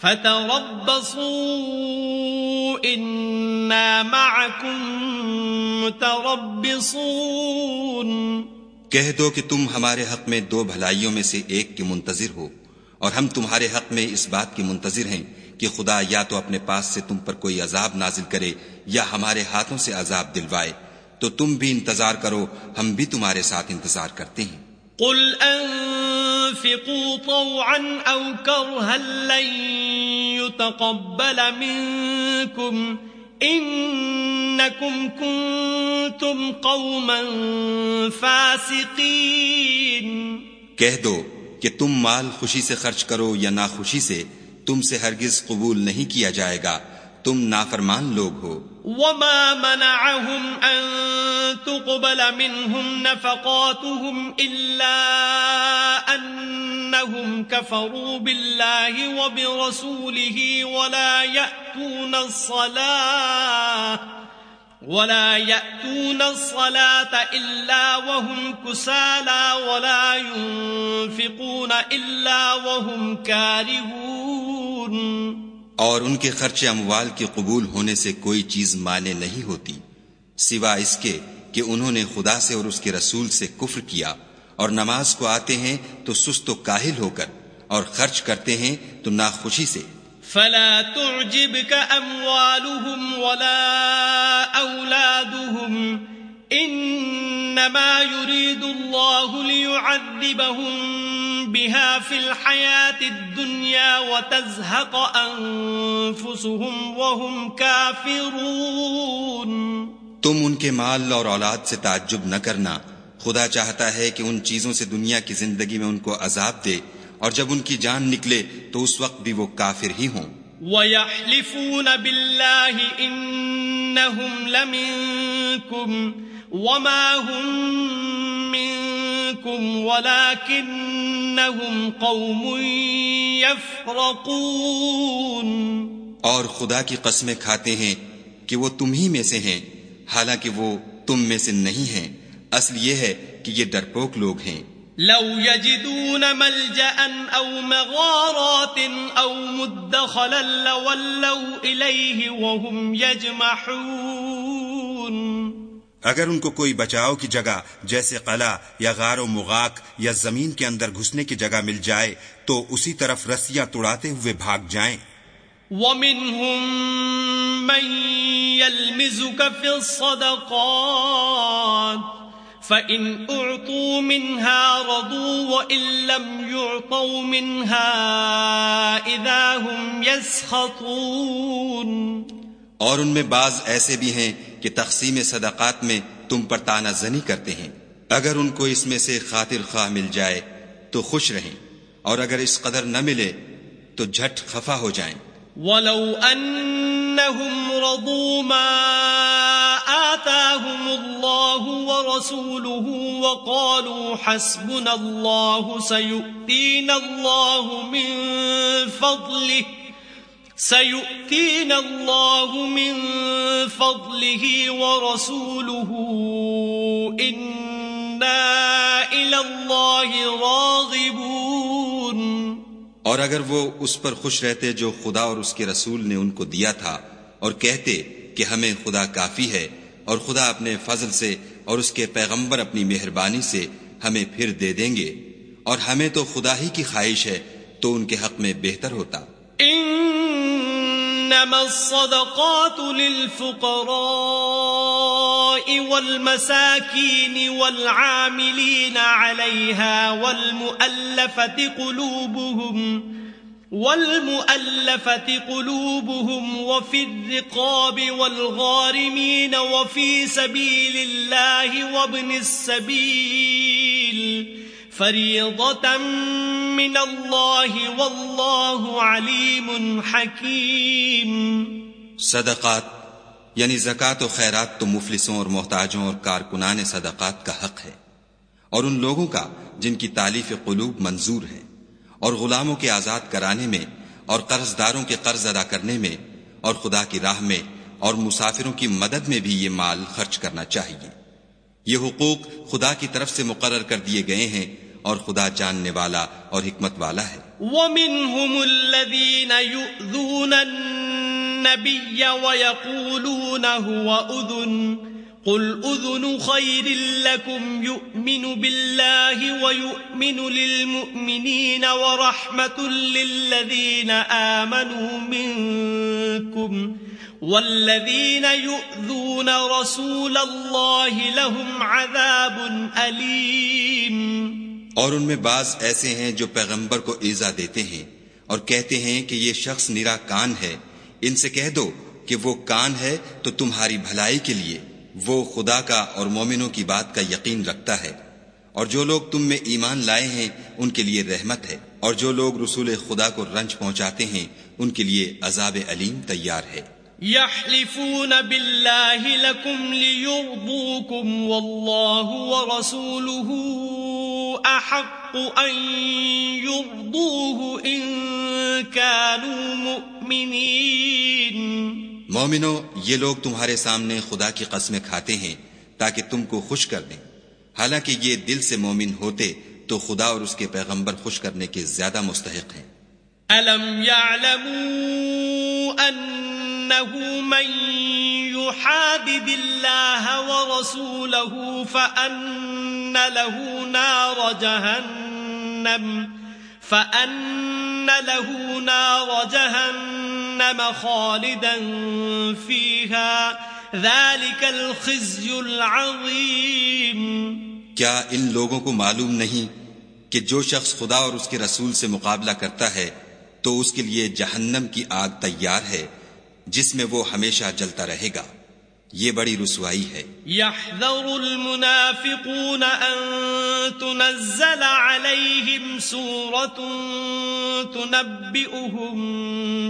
فتربصوا إنا معكم کہہ دو کہ تم ہمارے حق میں دو بھلائیوں میں سے ایک کے منتظر ہو اور ہم تمہارے حق میں اس بات کی منتظر ہیں کہ خدا یا تو اپنے پاس سے تم پر کوئی عذاب نازل کرے یا ہمارے ہاتھوں سے عذاب دلوائے۔ تو تم بھی انتظار کرو ہم بھی تمہارے ساتھ انتظار کرتے ہیں۔ قل انفقوا طوعا او کرها لن يتقبل منكم انکم کنتم قوما فاسقین کہہ دو کہ تم مال خوشی سے خرچ کرو یا ناخوشی سے، تم سے ہرگز قبول نہیں کیا جائے گا۔ تم نافرمان لوگ ہو۔ وما منعهم ان تقبل منهم نفقاتهم الا انهم كفروا بالله وبرسوله ولا يأتون الصلاة ولا يأتون الصلاة إلا وهم كسالا ولا ينفقون إلا وهم كارهون۔ اور ان کے خرچ اموال کے قبول ہونے سے کوئی چیز مانے نہیں ہوتی، سوا اس کے کہ انہوں نے خدا سے اور اس کے رسول سے کفر کیا اور نماز کو آتے ہیں تو سست و کاہل ہو کر اور خرچ کرتے ہیں تو ناخوشی سے۔ فلا تعجبك اموالهم ولا اولادهم انما يريد الله ليعذبهم بها في الحياة الدنيا وتزهق أنفسهم وهم كافرون. تم ان کے مال اور اولاد سے تعجب نہ کرنا۔ خدا چاہتا ہے کہ ان چیزوں سے دنیا کی زندگی میں ان کو عذاب دے اور جب ان کی جان نکلے تو اس وقت بھی وہ کافر ہی ہوں۔ وَيَحْلِفُونَ بِاللَّهِ إِنَّهُمْ لَمِنكُمْ وَمَا هُمْ مِنكُمْ وَلَكِنَّهُمْ قَوْمٌ يَفْرَقُونَ اور خدا کی قسمیں کھاتے ہیں کہ وہ تم ہی میں سے ہیں حالانکہ وہ تم میں سے نہیں ہیں۔ اصل یہ ہے کہ یہ ڈرپوک لوگ ہیں۔ لو يجدون ملجأ أو مغارات أو مدخلا لولوا إليه وهم يجمحون اگر ان کو کوئی بچاؤ کی جگہ جیسے قلعہ یا غار و مغاک یا زمین کے اندر گھسنے کی جگہ مل جائے، تو اسی طرف رسیاں توڑاتے ہوئے بھاگ جائیں۔ ومنهم من يلمزك في الصدقات فإن أعطوا منها رضوا وإن لم يعطوا منها إذا هم يسخطون اور ان میں بعض ایسے بھی ہیں کہ تقسیم صدقات میں تم پر تانا زنی کرتے ہیں۔ اگر ان کو اس میں سے خاطر خواہ مل جائے تو خوش رہیں، اور اگر اس قدر نہ ملے تو جھٹ خفا ہو جائیں۔ ولو أنهم رضوا ما آتاهم الله ورسوله وقالوا حسبنا الله سيؤتينا الله من فضله سيؤتينا الله من فضله ورسوله إنا إلى الله راغبون اور اگر وہ اس پر خوش رہتے جو خدا اور اس کے رسول نے ان کو دیا تھا اور کہتے کہ ہمیں خدا کافی ہے اور خدا اپنے فضل سے اور اس کے پیغمبر اپنی مہربانی سے ہمیں پھر دے دیں گے اور ہمیں تو خدا ہی کی خواہش ہے تو ان کے حق میں بہتر ہوتا۔ انما الصدقات للفقراء والمساكين والعاملين عليها والمؤلفة قلوبهم والمؤلفة قلوبهم وفي الرقاب والغارمين وفي سبيل الله وابن السبيل فریضتا من اللہ واللہ علیم حکیم صدقات یعنی زکوٰۃ و خیرات تو مفلسوں اور محتاجوں اور کارکنان صدقات کا حق ہے، اور ان لوگوں کا جن کی تعلیف قلوب منظور ہے اور غلاموں کے آزاد کرانے میں اور قرض داروں کے قرض ادا کرنے میں اور خدا کی راہ میں اور مسافروں کی مدد میں بھی یہ مال خرچ کرنا چاہیے۔ یہ حقوق خدا کی طرف سے مقرر کر دیے گئے ہیں اور خدا جاننے والا اور حکمت والا ہے۔ وَمِنْهُمُ الَّذِينَ يُؤْذُونَ النَّبِيَّ وَيَقُولُونَ هُوَ أُذُنٌ قُلْ أُذُنُ خَيْرٍ لَكُمْ يُؤْمِنُ بِاللَّهِ وَيُؤْمِنُ لِلْمُؤْمِنِينَ وَرَحْمَةٌ لِلَّذِينَ آمَنُوا مِنْكُمْ والذین یؤذون رسول اللہ لهم عذاب علیم اور ان میں بعض ایسے ہیں جو پیغمبر کو ایزا دیتے ہیں اور کہتے ہیں کہ یہ شخص نیرا کان ہے۔ ان سے کہہ دو کہ وہ کان ہے تو تمہاری بھلائی کے لیے وہ خدا کا اور مومنوں کی بات کا یقین رکھتا ہے۔ اور جو لوگ تم میں ایمان لائے ہیں، ان کے لیے رحمت ہے۔ اور جو لوگ رسول خدا کو رنج پہنچاتے ہیں، ان کے لیے عذاب علیم تیار ہے۔ يحلفون بالله لكم ليرضوكم والله ورسوله أحق أن يرضوه إن كانوا مؤمنين. مومنو یہ لوگ تمہارے سامنے خدا کی قسمیں کھاتے ہیں تاکہ تم کو خوش کر دیں۔ حالانکہ یہ دل سے مومن ہوتے تو خدا اور اس کے پیغمبر خوش کرنے کے زیادہ مستحق ہیں۔ أَلَمْ يَعْلَمُوا أَنَّ أنه من يحادد الله ورسوله فأن له نار جهنم، فأن له نار جهنم خالدا فيها. ذلك الخزي العظيم. کیا ان لوگوں کو معلوم نہیں کہ جو شخص خدا اور اس کے رسول سے مقابلہ کرتا ہے تو اس کے لیے جہنم کی آگ تیار ہے؟ جس میں وہ ہمیشہ جلتا رہے گا۔ یہ بڑی رسوائی ہے۔ يحذر المنافقون أن تنزل عليهم سورة تنبئهم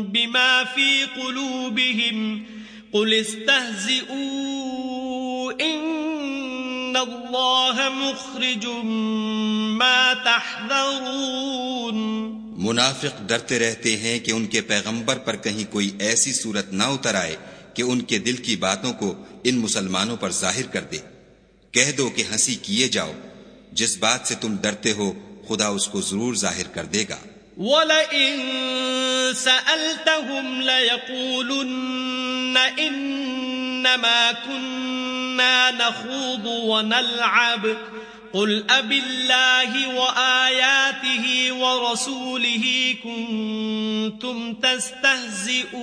بما في قلوبهم۔ قل استهزئوا إن الله مخرج ما تحذرون۔ منافق ڈرتے رہتے ہیں کہ ان کے پیغمبر پر کہیں کوئی ایسی صورت نہ اتر آئے کہ ان کے دل کی باتوں کو ان مسلمانوں پر ظاہر کر دے۔ کہہ دو کہ ہنسی کیے جاؤ۔ جس بات سے تم ڈرتے ہو، خدا اس کو ضرور ظاہر کر دے گا۔ وَلَئِن سَأَلْتَهُمْ لَيَقُولُنَّ إِنَّمَا كُنَّا نَخُوضُ وَنَلْعَبُ قُلْ أَبِ اللَّهِ وَآيَاتِهِ وَرَسُولِهِ كُنْتُمْ تَسْتَهْزِئُونَ.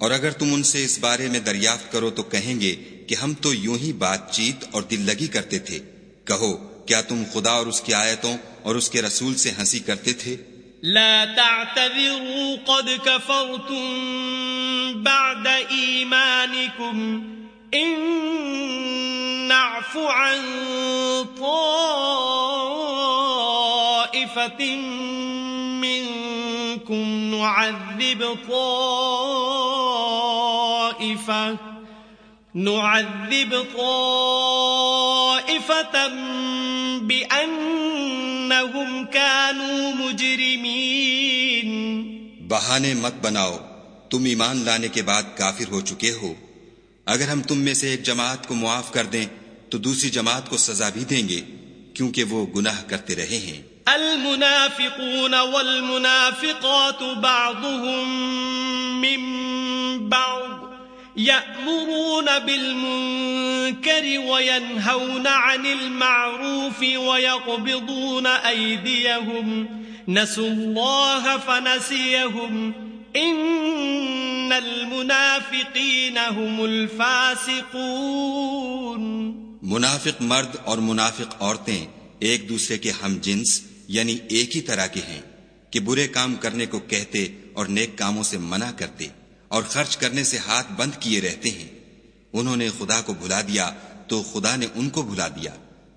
اور اگر تم ان سے اس بارے میں دریافت کرو تو کہیں گے کہ ہم تو یوں ہی بات چیت اور دل لگی کرتے تھے۔ کہو کیا تم خدا اور اس کی آیتوں اور اس کے رسول سے ہنسی کرتے تھے؟ لا تعتذروا قد كفرتم بعد ایمانكم ان نعف عن طائفة منكم نعذب طائفة نعذب طائفة بأنهم كانوا مجرمين. بہانے مت بناؤ، تم ایمان لانے کے بعد کافر ہو چکے ہو۔ اگر ہم تم میں سے ایک جماعت کو معاف کر دیں، تو دوسری جماعت کو سزا بھی دیں گے، کیونکہ وہ گناہ کرتے رہے ہیں۔ المنافقون والمنافقات بعضهم من بعض يأمرون بالمنكر وينهون عن المعروف ويقبضون أيديهم. نسوا الله فنسيهم. إن المنافقين هم الفاسقون منافق مرد اور منافق عورتیں ایک دوسرے کے ہم جنس یعنی ایک ہی طرح کے ہیں کہ برے کام کرنے کو کہتے اور نیک کاموں سے منع کرتے اور خرچ کرنے سے ہاتھ بند کیے رہتے ہیں۔ انہوں نے خدا کو بھلا دیا تو خدا نے ان کو بھلا دیا۔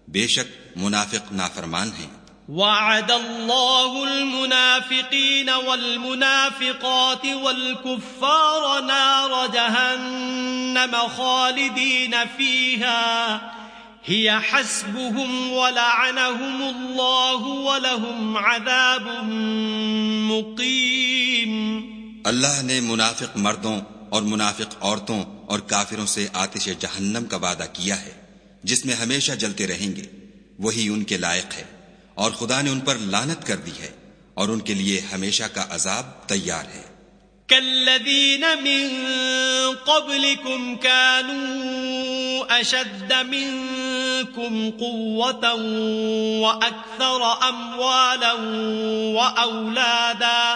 بے شک منافق نافرمان ہیں۔ وعد الله المنافقين والمنافقات والكفار نار جهنم خالدين فيها. هي حسبهم ولعنهم الله ولهم عذاب مقيم. اللہ نے منافق مردوں اور منافق عورتوں اور کافروں سے آتش جہنم کا وعدہ کیا ہے، جس میں ہمیشہ جلتے رہیں گے، وہی ان کے لائق ہے۔ اور خدا نے ان پر لانت کر دی ہے اور ان کے لیے ہمیشہ کا عذاب تیار ہے۔ كالذين من قبلكم كانوا أشد منكم قوة وأكثر أموالا وأولادا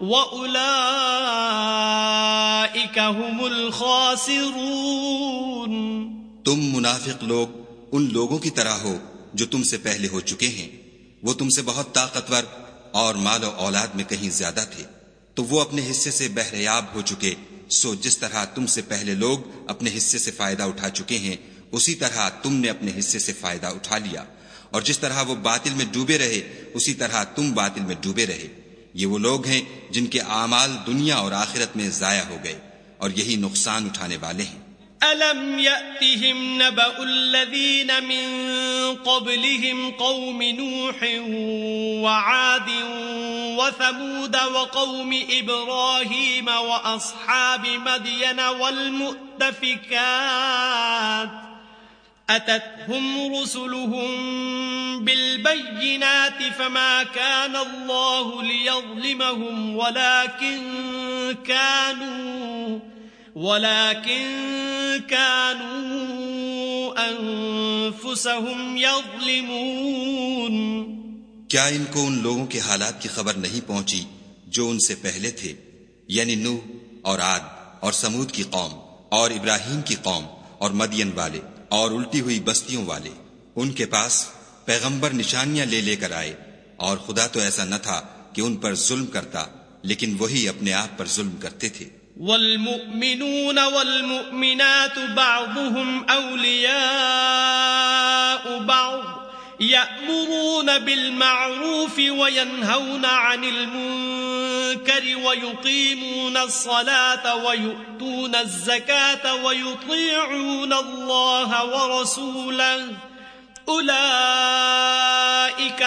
وَأُولَئِكَ هُمُ الْخَاسِرُونَ تم منافق لوگ ان لوگوں کی طرح ہو جو تم سے پہلے ہو چکے ہیں۔ وہ تم سے بہت طاقتور اور مال و اولاد میں کہیں زیادہ تھے۔ تو وہ اپنے حصے سے بہریاب ہو چکے۔ سو جس طرح تم سے پہلے لوگ اپنے حصے سے فائدہ اٹھا چکے ہیں، اسی طرح تم نے اپنے حصے سے فائدہ اٹھا لیا۔ اور جس طرح وہ باطل میں ڈوبے رہے، اسی طرح تم باطل میں ڈوبے رہے۔ یہ وہ لوگ ہیں جن کے اعمال دنیا اور آخرت میں ضائع ہو گئے اور یہی نقصان اٹھانے والے ہیں۔ ألم يأتهم نبأ الذين من قبلهم قوم نوح وعاد وثمود وقوم إبراهيم وأصحاب مدين والمؤتفكات أتتهم رسلهم بالبينات فما كان الله ليظلمهم ولكن كانوا ولكن كانوا أنفسهم يظلمون. کیا ان کو ان لوگوں کے حالات کی خبر نہیں پہنچی جو ان سے پہلے تھے؟ یعنی نوح اور عاد اور سمود کی قوم اور ابراہیم کی قوم اور مدین والے۔ اور الٹی ہوئی بستیوں والے۔ ان کے پاس پیغمبر نشانیاں لے لے کر آئے۔ اور خدا تو ایسا نہ تھا کہ ان پر ظلم کرتا، لیکن وہی اپنے آپ پر ظلم کرتے تھے۔ والمؤمنون والمؤمنات بعضهم اولیاء بعض۔ يأمرون بالمعروف وينهون عن المنكر ويقيمون الصلاة ويؤتون الزكاة ويطيعون الله ورسوله. اولئیک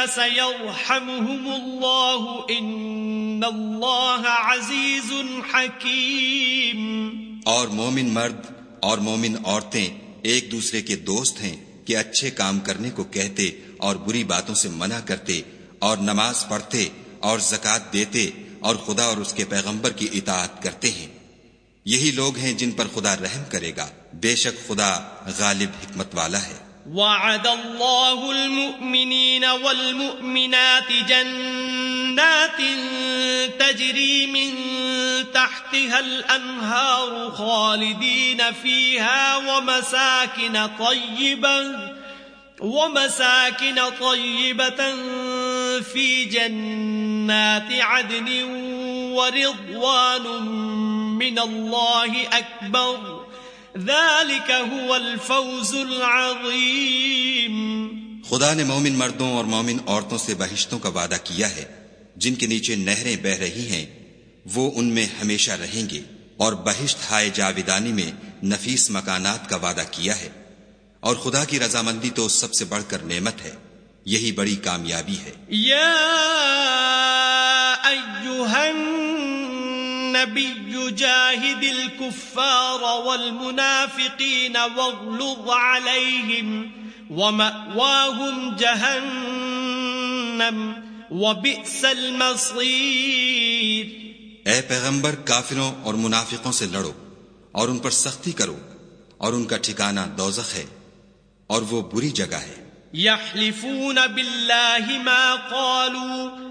سیرحمهم اللہ ان اللہ عزیز حکیم اور مومن مرد اور مومن عورتیں ایک دوسرے کے دوست ہیں. کہ اچھے کام کرنے کو کہتے اور بری باتوں سے منع کرتے اور نماز پڑھتے اور زکوٰۃ دیتے اور خدا اور اس کے پیغمبر کی اطاعت کرتے ہیں۔ یہی لوگ ہیں جن پر خدا رحم کرے گا۔ بے شک خدا غالب حکمت والا ہے۔ وعد الله المؤمنين والمؤمنات جنات تجري من تحتها الأنهار خالدين فيها ومساكن طيبة ومساكن طيبة في جنات عدن ورضوان من الله أكبر الفوز العظیم خدا نے مومن مردوں اور مومن عورتوں سے بہشتوں کا وعدہ کیا ہے۔ جن کے نیچے نہریں بہ رہی ہیں وہ ان میں ہمیشہ رہیں گے۔ اور بہشت ہائے جاویدانی میں نفیس مکانات کا وعدہ کیا ہے۔ اور خدا کی رضامندی تو سب سے بڑھ کر نعمت ہے۔ یہی بڑی کامیابی ہے۔ یا النبي جاهد الكفار والمنافقين واغلظ عليهم ومأواهم جهنم وبئس المصير. اے پیغمبر کافروں اور منافقوں سے لڑو اور ان پر سختی کرو اور ان کا ٹھکانہ دوزخ ہے اور وہ بری جگہ ہے۔ يحلفون بالله ما قالوا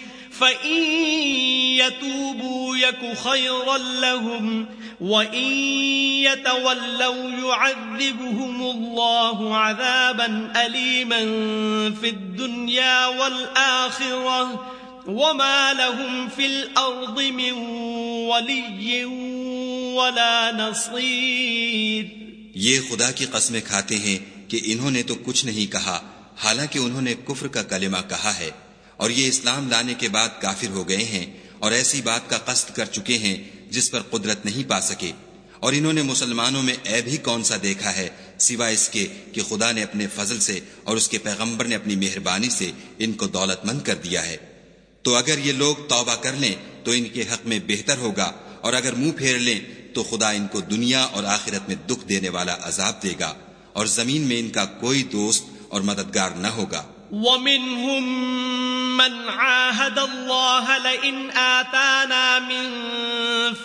فَإِنْ يَتُوبُوا يَكُ خَيْرًا لَهُمْ وَإِن يَتَوَلَّوْا يُعَذِّبُهُمُ اللَّهُ عَذَابًا أَلِيمًا فِي الدُّنْيَا وَالْآخِرَةِ وَمَا لَهُمْ فِي الْأَرْضِ مِنْ وَلِيٍّ وَلَا نَصِيرٍ یہ خدا کی قسمیں کھاتے ہیں کہ انہوں نے تو کچھ نہیں کہا، حالانکہ انہوں نے کفر کا کلمہ کہا ہے۔ اور یہ اسلام لانے کے بعد کافر ہو گئے ہیں اور ایسی بات کا قصد کر چکے ہیں جس پر قدرت نہیں پا سکے۔ اور انہوں نے مسلمانوں میں عیب ہی کون سا دیکھا ہے سوائے اس کے کہ خدا نے اپنے فضل سے اور اس کے پیغمبر نے اپنی مہربانی سے ان کو دولت مند کر دیا ہے۔ تو اگر یہ لوگ توبہ کر لیں تو ان کے حق میں بہتر ہوگا اور اگر منہ پھیر لیں تو خدا ان کو دنیا اور آخرت میں دکھ دینے والا عذاب دے گا اور زمین میں ان کا کوئی دوست اور مددگار نہ ہوگا۔ ومنهم من عاهد الله لئن آتانا من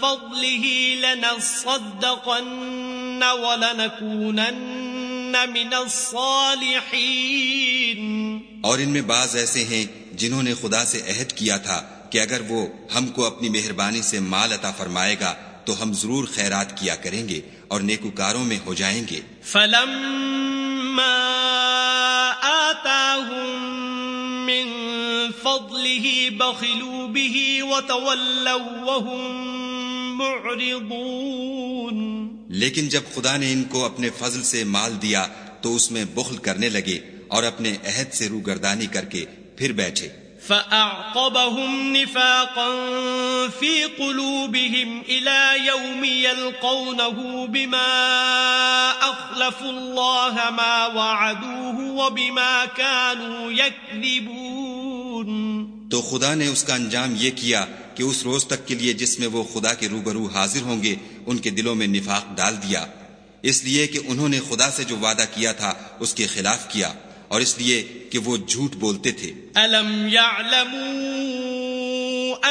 فضله لنصدقن ولنكونن من الصالحين۔ اور ان میں بعض ایسے ہیں جنہوں نے خدا سے عہد کیا تھا کہ اگر وہ ہم کو اپنی مہربانی سے مال عطا فرمائے گا تو ہم ضرور خیرات کیا کریں گے۔ اور نیکوکاروں میں ہو جائیں گے۔ فلما آتاهم من فضله بخلوا به وتولوا وهم معرضون۔ لیکن جب خدا نے ان کو اپنے فضل سے مال دیا تو اس میں بخل کرنے لگے اور اپنے عہد سے روگردانی کر کے پھر بیٹھے۔ فأعقبهم نفاقا في قلوبهم إلى يوم يلقونه بما أخلفوا الله ما وعدوه وبما كانوا يكذبون تو خدا نے اس کا انجام یہ کیا کہ اس روز تک کے لیے جس میں وہ خدا کے روبرو حاضر ہوں گے، ان کے دلوں میں نفاق ڈال دیا۔ اس لیے کہ انہوں نے خدا سے جو وعدہ کیا تھا، اس کے خلاف کیا۔ اور اس لیے کہ وہ جھوٹ بولتے تھے۔ ألم يعلموا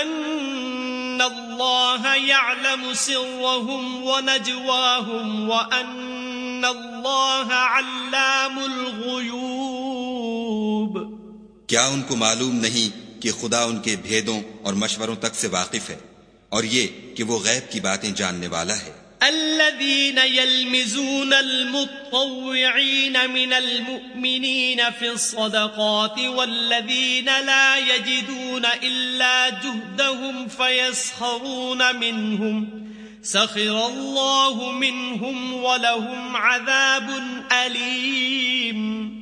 أن الله يعلم سرهم ونجواهم وأن الله علام الغيوب کیا ان کو معلوم نہیں کہ خدا ان کے بھیدوں اور مشوروں تک سے واقف ہے اور یہ کہ وہ غیب کی باتیں جاننے والا ہے؟ الذين يلمزون المطوعين من المؤمنين في الصدقات والذين لا يجدون إلا جهدهم فيسخرون منهم سخر الله منهم ولهم عذاب أليم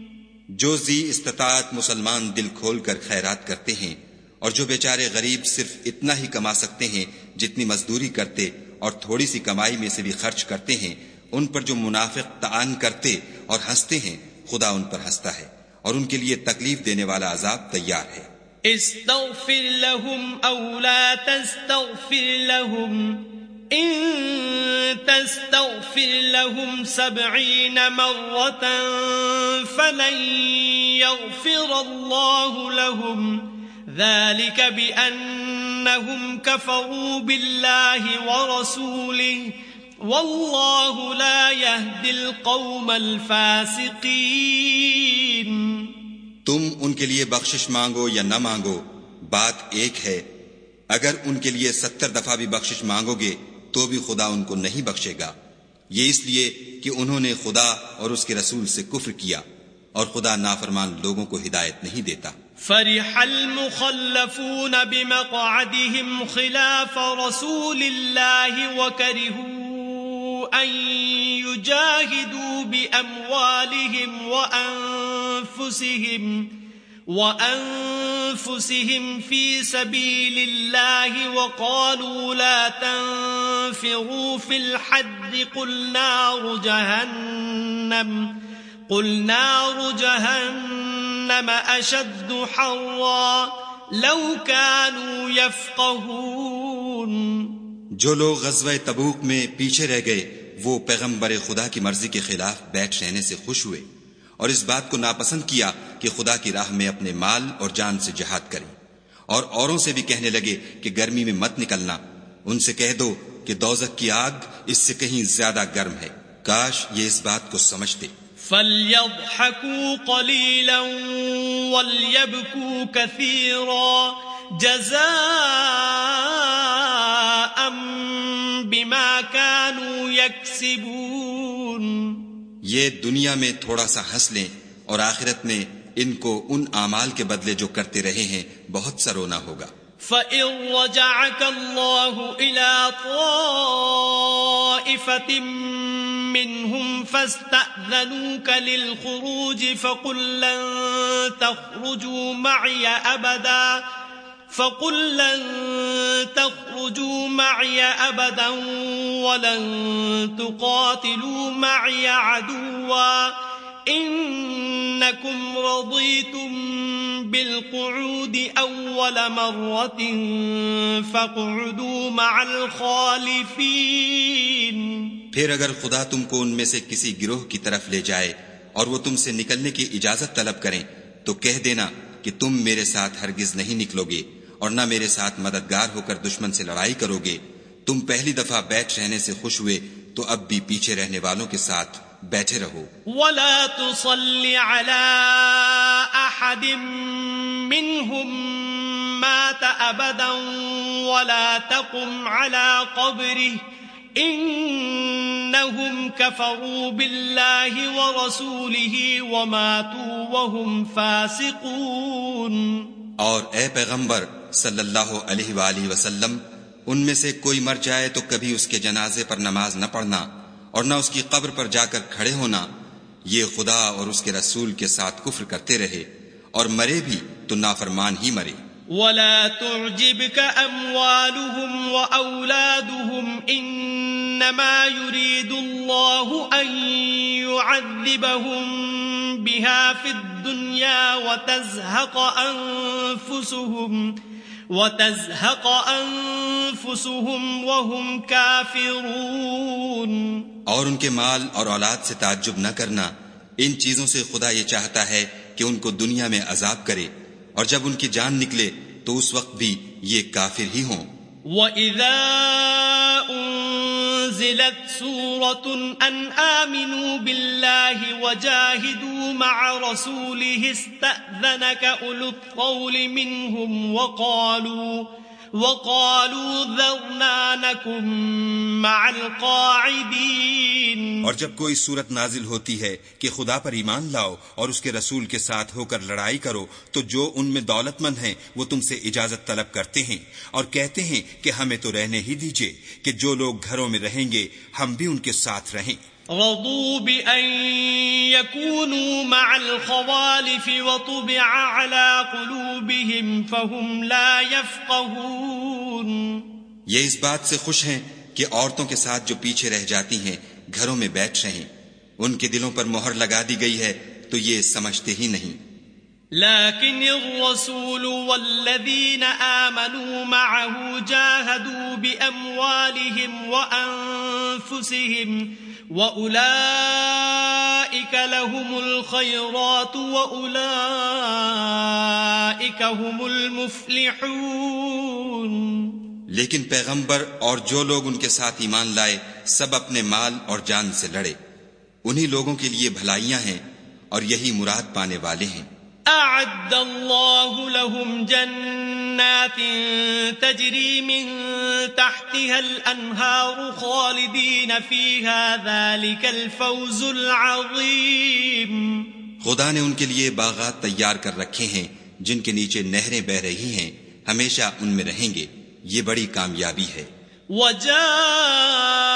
جو زی استطاعت مسلمان دل کھول کر خیرات کرتے ہیں اور جو بیچارے غریب صرف اتنا ہی کما سکتے ہیں جتنی مزدوری کرتے اور تھوڑی سی کمائی میں سے بھی خرچ کرتے ہیں، ان پر جو منافق تعان کرتے اور ہنستے ہیں، خدا ان پر ہنستا ہے اور ان کے لیے تکلیف دینے والا عذاب تیار ہے۔ استغفر لهم او لا تستغفر لهم، ان تستغفر لهم سبعين مرة فلن يغفر الله لهم، ذلك بأنهم كفروا بالله ورسوله والله لا يهدي القوم الفاسقين. تم ان کے لیے بخشش مانگو یا نہ مانگو، بات ایک ہے۔ اگر ان کے لیے ستر دفعہ بھی بخشش مانگو گے، تو بھی خدا ان کو نہیں بخشے گا۔ یہ اس لیے کہ انہوں نے خدا اور اس کے رسول سے کفر کیا اور خدا نافرمان لوگوں کو ہدایت نہیں دیتا۔ فرح المخلفون بمقعدهم خلاف رسول الله وكرهوا أن يجاهدوا بأموالهم وأنفسهم وأنفسهم في سبيل الله وقالوا لا تنفروا في الحد قل نار جهنم قل نار جهنم أشد حرا لو كانوا يفقهون۔ جو لوگ غزوہ تبوک میں پیچھے رہ گئے، وہ پیغمبر خدا کی مرضی کے خلاف بیٹھ رہنے سے خوش ہوئے اور اس بات کو ناپسند کیا کہ خدا کی راہ میں اپنے مال اور جان سے جہاد کریں۔ اور اوروں سے بھی کہنے لگے کہ گرمی میں مت نکلنا۔ ان سے کہہ دو کہ دوزک کی آگ اس سے کہیں زیادہ گرم ہے۔ کاش یہ اس بات کو سمجھتے۔ فَلْيَضْحَكُوا قَلِيلًا وَلْيَبْكُوا كَثِيرًا جَزَاءً بِمَا كَانُوا يَكْسِبُونَ یہ دنیا میں تھوڑا سا ہنس لیں اور آخرت میں ان کو ان اعمال کے بدلے جو کرتے رہے ہیں بہت سا رونا ہوگا۔ فَإِن رَجَعَكَ اللَّهُ إِلَىٰ طَائِفَةٍ مِّنْهُمْ فَاسْتَأْذَنُوكَ لِلْخُرُوجِ فَقُلْ لَن تَخْرُجُوا مَعِيَ أَبَدًا فقل لن تخرجوا معي أبدا ولن تقاتلوا معي عدوا إنكم رضيتم بالقعود أول مرة فاقعدوا مع الخالفين. پھر اگر خدا تم کو ان میں سے کسی گروہ کی طرف لے جائے اور وہ تم سے نکلنے کی اجازت طلب کریں، تو کہہ دینا کہ تم میرے ساتھ ہرگز نہیں نکلو گے اور نہ میرے ساتھ مددگار ہو کر دشمن سے لڑائی کرو گے۔ تم پہلی دفعہ بیٹھ رہنے سے خوش ہوئے، تو اب بھی پیچھے رہنے والوں کے ساتھ۔ بیٹھے رہو۔ ولا تصل على احد منهم مات ابدا ولا تقم على قبره انهم كفروا بالله ورسوله وماتوا وهم فاسقون۔ اور اے پیغمبر صلی اللہ علیہ وآلہ وسلم ان میں سے کوئی مر جائے تو کبھی اس کے جنازے پر نماز نہ پڑھنا۔ اور نہ اس کی قبر پر جا کر کھڑے ہونا، یہ خدا اور اس کے رسول کے ساتھ کفر کرتے رہے اور مرے بھی تو نافرمان ہی مرے۔ ولا تعجبك اموالهم واولادهم انما يريد الله ان يعذبهم بها في الدنيا وتزهق أنفسهم وتزهق أنفسهم وهم كافرون. اور ان کے مال اور اولاد سے تعجب نہ کرنا. ان چیزوں سے خدا یہ چاہتا ہے کہ ان کو دنیا میں عذاب کرے. اور جب ان کی جان نکلے تو اس وقت بھی یہ کافر ہی ہوں. وَإِذَا أُنزِلَتْ سُورَةٌ أَنْ آمِنُوا بِاللَّهِ وَجَاهِدُوا مَعَ رَسُولِهِ اسْتَأْذَنَكَ أُولُو الطَّوْلِ مِنْهُمْ وَقَالُوا وَقَالُوا ذَرْنَا نَكُمْ مَعَ الْقَاعِدِينَ. اور جب کوئی صورت نازل ہوتی ہے کہ خدا پر ایمان لاؤ اور اس کے رسول کے ساتھ ہو کر لڑائی کرو، تو جو ان میں دولت مند ہیں، وہ تم سے اجازت طلب کرتے ہیں اور کہتے ہیں کہ ہمیں تو رہنے ہی دیجیے کہ جو لوگ گھروں میں رہیں گے، ہم بھی ان کے ساتھ رہیں۔ رضوا بأن يكونوا مع الخوالف وطبع على قلوبهم فهم لا يفقهون یہ اس بات سے خوش ہیں کہ عورتوں کے ساتھ جو پیچھے رہ جاتی ہیں گھروں میں بیٹھ رہیں ان کے دلوں پر مہر لگا دی گئی ہے تو یہ سمجھتے ہی نہیں۔ لكن الرسول والذين آمنوا معه جاهدوا بأموالهم وأنفسهم وَأُولَئِكَ لَهُمُ الْخَيْرَاتُ وَأُولَئِكَ هُمُ الْمُفْلِحُونَ لیکن پیغمبر اور جو لوگ ان کے ساتھ ایمان لائے سب اپنے مال اور جان سے لڑے۔ انہی لوگوں کے لیے بھلائیاں ہیں اور یہی مراد پانے والے ہیں۔ اعد اللہ لهم جنات تجری من تحتها الانہار خالدین فیها ذالک الفوز العظیم خدا نے ان کے لیے باغات تیار کر رکھے ہیں جن کے نیچے نہریں بہ رہی ہیں ہمیشہ ان میں رہیں گے یہ بڑی کامیابی ہے۔ وجاء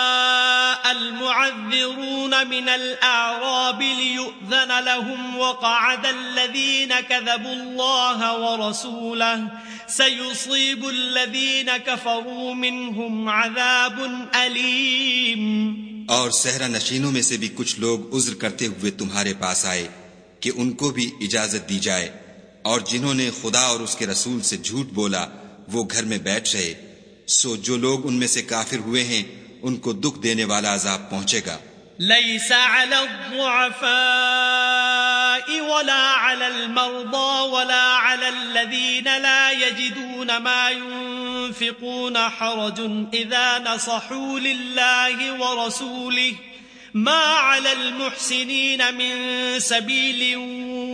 المعذرون من الأعراب ليؤذن لهم وقعد الذين كذبوا الله ورسوله. سيصيب الذين كفروا منهم عذاب أليم. اور سہرا نشینوں میں سے بھی کچھ لوگ عذر کرتے ہوئے تمہارے پاس آئے کہ ان کو بھی اجازت دی جائے، اور جنہوں نے خدا اور اس کے رسول سے جھوٹ بولا وہ گھر میں بیٹھ رہے۔ سو جو لوگ ان میں سے کافر ہوئے ہیں ان کو دکھ دینے والا عذاب پہنچے گا۔ ليس على الضعفاء ولا على المرضى ولا على الذين لا يجدون ما ينفقون حرج إذا نصحوا لله ورسوله ما على المحسنين من سبيل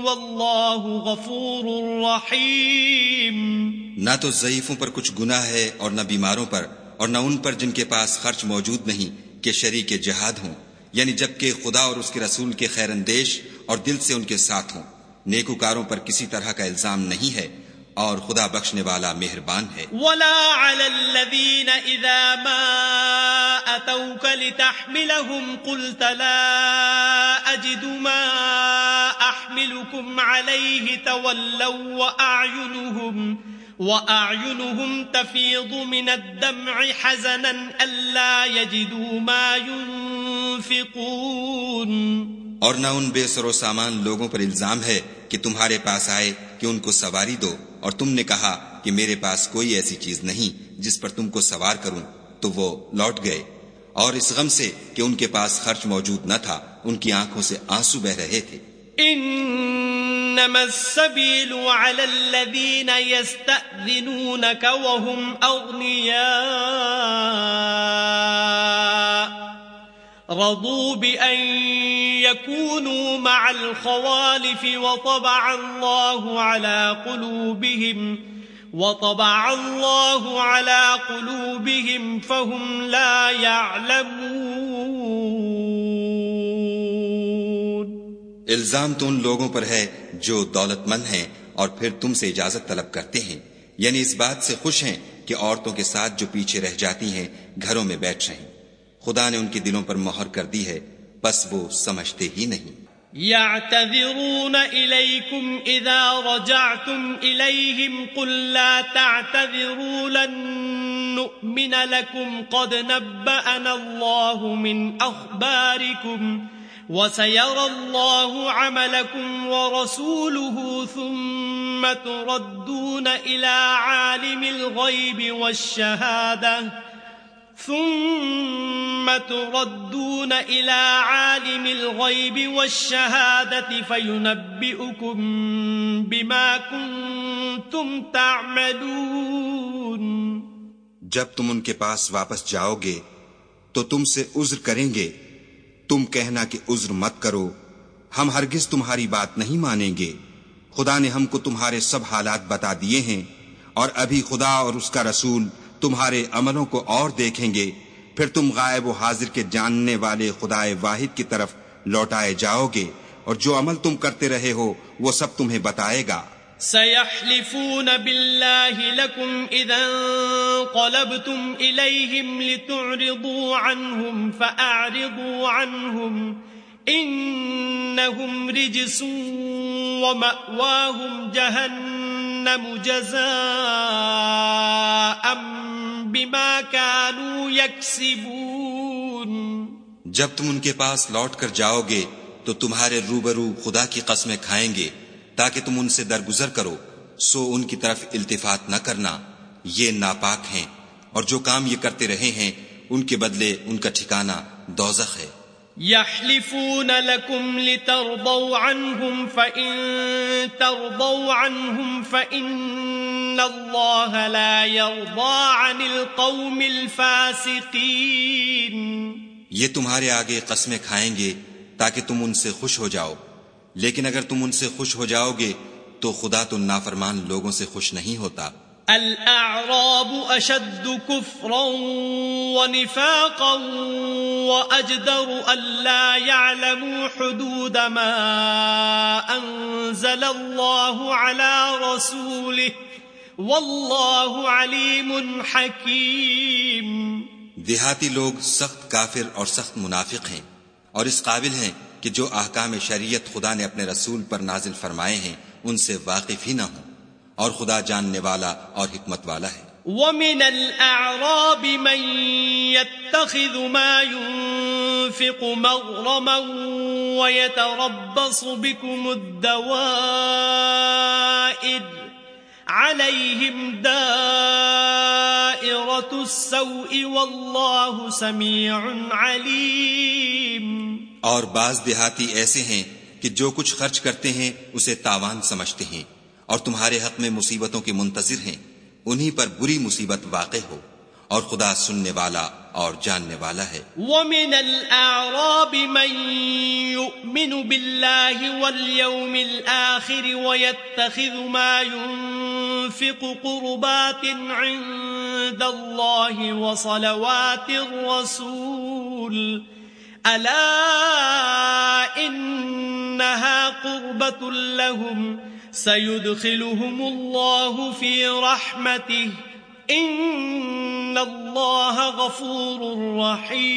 والله غفور رحيم۔ نہ تو ضعیفوں پر کچھ گناہ ہے اور نہ بیماروں پر۔ اور نہ ان پر جن کے پاس خرچ موجود نہیں کہ شریک جہاد ہوں یعنی جبکہ خدا اور اس کے رسول کے خیر اندیش اور دل سے ان کے ساتھ ہوں۔ نیکوکاروں پر کسی طرح کا الزام نہیں ہے اور خدا بخشنے والا مہربان ہے۔ ولا على الذين اذا ما اتوك لتحملهم قلت لا اجد ما احملكم عليه تولوا واعينهم وأعينهم تفيض من الدمع حزنا ألا يجدوا ما ينفقون اور نہ ان بے سر و سامان لوگوں پر الزام ہے کہ تمہارے پاس آئے کہ ان کو سواری دو۔ اور تم نے کہا کہ میرے پاس کوئی ایسی چیز نہیں جس پر تم کو سوار کروں۔ تو وہ لوٹ گئے۔ اور اس غم سے کہ ان کے پاس خرچ موجود نہ تھا ان کی آنکھوں سے آنسو بہ رہے تھے۔ انما السبيل على الذين يستأذنونك وهم اغنياء رضوا بأن يكونوا مع الخوالف وطبع الله على قلوبهم، وطبع الله على قلوبهم فهم لا يعلمون. الزام تو ان لوگوں پر ہے جو دولت مند ہیں اور پھر تم سے اجازت طلب کرتے ہیں۔ یعنی اس بات سے خوش ہیں کہ عورتوں کے ساتھ جو پیچھے رہ جاتی ہیں، گھروں میں بیٹھ رہیں۔ خدا نے ان کے دلوں پر مہر کر دی ہے، بس وہ سمجھتے ہی نہیں۔ يعتذرون إليكم إذا رجعتم إليهم قل لا تعتذروا لن نؤمن لكم قد نبأنا الله من أخباركم وسيرى الله عملكم ورسوله ثم تردون إلى عالم الغيب والشهادة ثم تردون إلى عالم الغيب والشهادة فينبئكم بما كنتم تعملون جب تم ان کے پاس واپس جاؤ گے تو تم سے عذر کریں گے تم کہنا کہ عذر مت کرو۔ ہم ہرگز تمہاری بات نہیں مانیں گے۔ خدا نے ہم کو تمہارے سب حالات بتا دیے ہیں۔ اور ابھی خدا اور اس کا رسول تمہارے عملوں کو اور دیکھیں گے۔ پھر تم غائب و حاضر کے جاننے والے خدا واحد کی طرف لوٹائے جاؤ گے۔ اور جو عمل تم کرتے رہے ہو، وہ سب تمہیں بتائے گا۔ سيحلفون بالله لكم إذا انقلبتم إليهم لتعرضوا عنهم فأعرضوا عنهم إنهم رجس ومأواهم جهنم جزاء بما كانوا يكسبون جب تم ان کے پاس لوٹ کر جاؤ گے تو تمہارے روبرو خدا کی قسمیں کھائیں گے۔ تاکہ تم ان سے درگزر کرو سو ان کی طرف التفات نہ کرنا۔ یہ ناپاک ہیں اور جو کام یہ کرتے رہے ہیں ان کے بدلے ان کا ٹھکانہ دوزخ ہے۔ يحلفون لكم لترضوا عنهم فإن ترضوا عنهم فإن الله لا يرضى عن القوم الفاسقين۔ یہ تمہارے آگے قسمیں کھائیں گے تاکہ تم ان سے خوش ہو جاؤ۔ لیکن اگر تم ان سے خوش ہو جاؤ گے تو خدا تو نافرمان لوگوں سے خوش نہیں ہوتا۔ الاعراب اشد كفرا ونفاقا واجدر الا يعلموا حدود ما انزل الله على رسوله والله عليم حكيم۔ دیہاتی لوگ سخت کافر اور سخت منافق ہیں اور اس قابل ہیں کہ جو احکام شریعت خدا نے اپنے رسول پر نازل فرمائے ہیں، ان سے واقف ہی نہ ہوں۔ اور خدا جاننے والا اور حکمت والا ہے۔ ومن الأعراب من يتخذ ما ينفق مغرما ويتربص بكم الدوائر عليهم دائرة السوء والله سميع عليم اور بعض دیہاتی ایسے ہیں کہ جو کچھ خرچ کرتے ہیں اسے تاوان سمجھتے ہیں اور تمہارے حق میں مصیبتوں کے منتظر ہیں، انہی پر بری مصیبت واقع ہو اور خدا سننے والا اور جاننے والا ہے۔ ومن الأعراب من يؤمن بالله واليوم الآخر ويتخذ ما ينفق قربات عند الله وصلوات الرسول ألا إنها قربة لهم سيدخلهم الله في رحمته إن الله غفور رحيم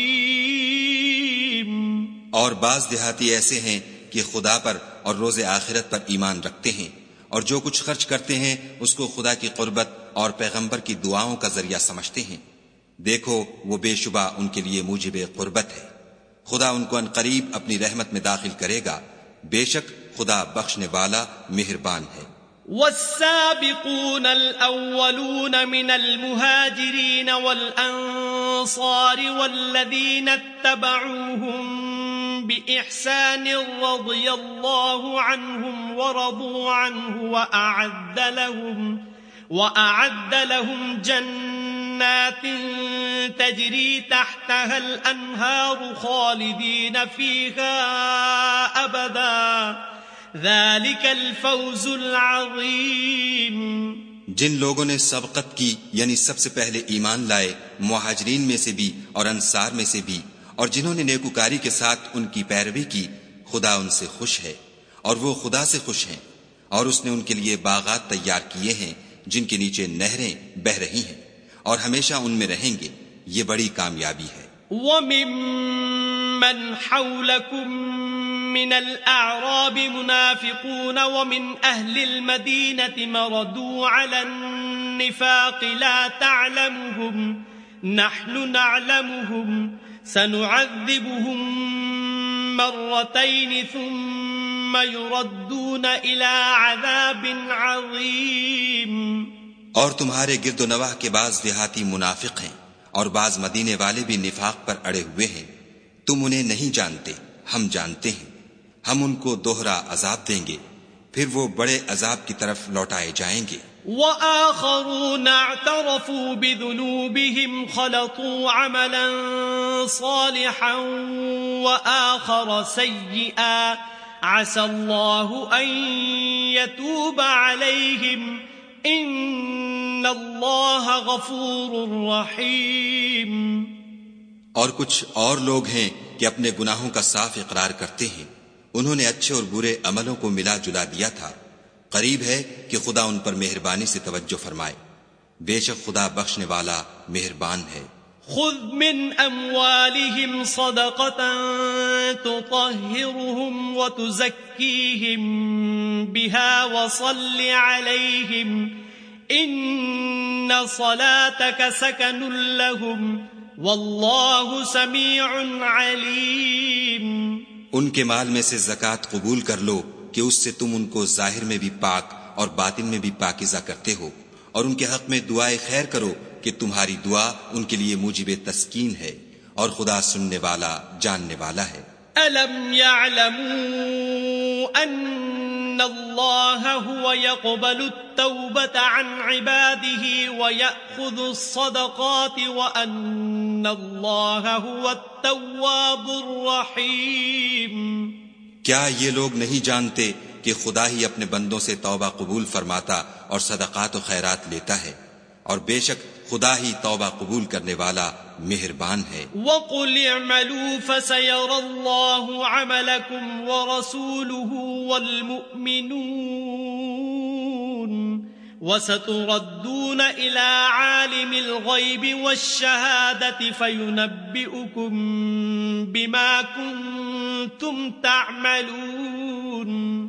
اور بعض دیہاتی ایسے ہیں کہ خدا پر اور روز آخرت پر ایمان رکھتے ہیں اور جو کچھ خرچ کرتے ہیں اس کو خدا کی قربت اور پیغمبر کی دعاؤں کا ذریعہ سمجھتے ہیں۔ دیکھو وہ بے شبہ ان کے لیے موجب قربت ہے۔ خدا ان کو ان قریب اپنی رحمت میں داخل کرے گا۔ بے شک خدا بخشنے والا مہربان ہے۔ والسابقون الأولون من المهاجرين والأنصار والذين اتبعوهم بإحسان رضي الله عنهم ورضوا عنه وأعد لهم, وأعد لهم جنات جنات تجري تحتها الأنهار خالدين فيها أبدا. ذلك الفوز العظيم. جن لوگوں نے سبقت کی یعنی سب سے پہلے ایمان لائے، مہاجرین میں سے بھی اور انصار میں سے بھی، اور جنہوں نے نیکوکاری کے ساتھ ان کی پیروی کی، خدا ان سے خوش ہے، اور وہ خدا سے خوش ہیں، اور اس نے ان کے لیے باغات تیار کیے ہیں، جن کے نیچے نہریں بہ رہی ہیں۔ اور ہمیشہ ان میں رہیں گے۔ یہ بڑی کامیابی ہے۔ وَمِمَّنْ حَوْلَكُمْ مِنَ الْأَعْرَابِ مُنَافِقُونَ وَمِنْ أَهْلِ الْمَدِينَةِ مَرَدُوا عَلَى النِّفَاقِ لَا تَعْلَمُهُمْ نَحْنُ نَعْلَمُهُمْ سَنُعَذِّبُهُمْ مرتين ثم يردون إلى عذاب عظيم اور تمہارے گرد و نواح کے بعض دیہاتی منافق ہیں اور بعض مدینے والے بھی نفاق پر اڑے ہوئے ہیں۔ تم انہیں نہیں جانتے، ہم جانتے ہیں۔ ہم ان کو دوہرا عذاب دیں گے، پھر وہ بڑے عذاب کی طرف لوٹائے جائیں گے۔ وآخرون اعترفوا بذنوبهم خلطوا عملا صالحا وآخر سيئا۔ عسى الله أن يتوب عليهم۔ ان اللہ غفور رحیم اور کچھ اور لوگ ہیں کہ اپنے گناہوں کا صاف اقرار کرتے ہیں۔ انہوں نے اچھے اور برے عملوں کو ملا جلا دیا تھا۔ قریب ہے کہ خدا ان پر مہربانی سے توجہ فرمائے۔ بے شک خدا بخشنے والا مہربان ہے۔ خذ من اموالهم صدقة تطهرهم وتزكيهم بها وصل عليهم ان صلاتك سكن لهم والله سميع عليم ان کے مال میں سے زکات قبول کر لو کہ اس سے تم ان کو ظاہر میں بھی پاک اور باطن میں بھی پاکیزہ کرتے ہو اور ان کے حق میں دعائے خیر کرو کہ تمہاری دعا ان کے لیے موجب تسکین ہے اور خدا سننے والا جاننے والا ہے۔ ألم يعلموا أن الله هو يقبل التوبة عن عباده ويأخذ الصدقات وأن الله هو التواب الرحيم۔ کیا یہ لوگ نہیں جانتے کہ خدا ہی اپنے بندوں سے توبہ قبول فرماتا اور صدقات و خیرات لیتا ہے؟ اور بے شک خدا ہی توبہ قبول کرنے والا مہربان ہے۔ وَقُلْ اعْمَلُوا فَسَيَرَ اللَّهُ عَمَلَكُمْ وَرَسُولُهُ وَالْمُؤْمِنُونَ وَسَتُرَدُّونَ إِلَى عَالِمِ الْغَيْبِ وَالشَّهَادَةِ فَيُنَبِّئُكُمْ بِمَا كُنْتُمْ تم تعملون۔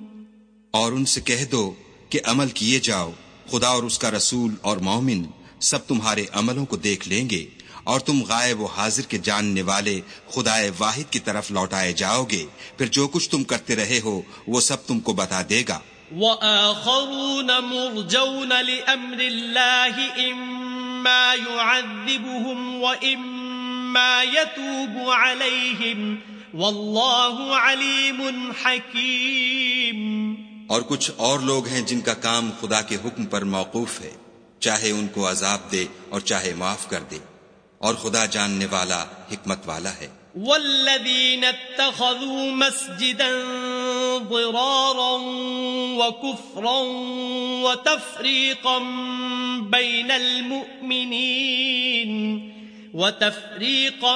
اور ان سے کہہ دو کہ عمل کیے جاؤ خدا اور اس کا رسول اور مومن سب تمہارے عملوں کو دیکھ لیں گے اور تم غائب و حاضر کے جاننے والے خدا واحد کی طرف لوٹائے جاؤ گے۔ پھر جو کچھ تم کرتے رہے ہو وہ سب تم کو بتا دے گا۔ وآخرون مرجون لأمر الله إما يعذبهم وإما يتوب عليهم واللہ علیم حکیم۔ اور کچھ اور لوگ ہیں جن کا کام خدا کے حکم پر موقوف ہے۔ چاہے ان کو عذاب دے اور چاہے معاف کر دے۔ اور خدا جاننے والا حکمت والا ہے۔ والذین اتخذوا مسجدا ضرارا وكفرا وتفریقا بین المؤمنین وتفريقا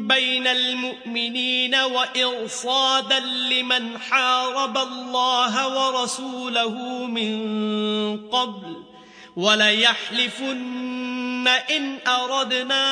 بين المؤمنين وإرصادا لمن حارب الله ورسوله من قبل وليحلفن إن أردنا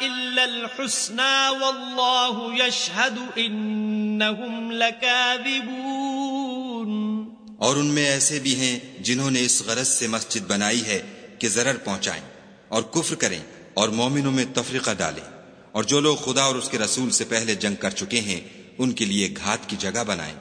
إلا الحسنى والله يشهد إنهم لكاذبون اور ان میں ایسے بھی ہیں جنہوں نے اس غرض سے مسجد بنائی ہے کہ ضرر پہنچائیں اور کفر کریں اور مومنوں میں تفریقہ ڈالیں۔ اور جو لوگ خدا اور اس کے رسول سے پہلے جنگ کر چکے ہیں، ان کے لیے گھات کی جگہ بنائیں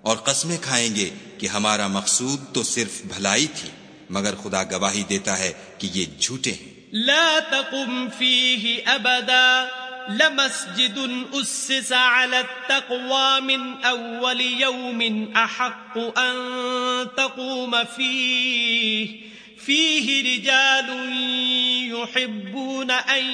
اور قسمیں کھائیں گے کہ ہمارا مقصود تو صرف بھلائی تھی۔ مگر خدا گواہی دیتا ہے کہ یہ جھوٹے ہیں۔ لا تقم فيه ابدا لمسجد اسس على التقوى من اول يوم احق ان تقوم فيه فيه رجال يحبون أن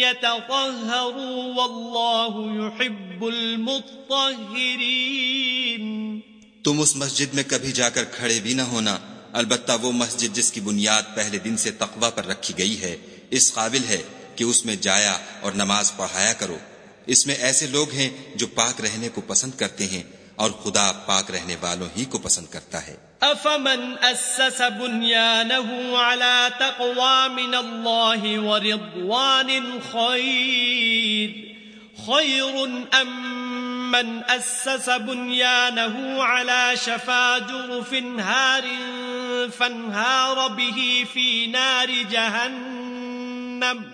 يتطهروا والله يحب المطهرين تم اس مسجد میں کبھی جا کر کھڑے بھی نہ ہونا۔ البتہ وہ مسجد جس کی بنیاد پہلے دن سے تقوی پر رکھی گئی ہے، اس قابل ہے کہ اس میں جایا اور نماز پڑھایا کرو۔ اس میں ایسے لوگ ہیں جو پاک رہنے کو پسند کرتے ہیں اور خدا پاک رہنے والوں ہی کو پسند کرتا ہے۔ افمن اسس بنيانه على تقوى من الله ورضوان خير خير ام من اسس بنيانه على شفا جرف هار فانهار به في نار جهنم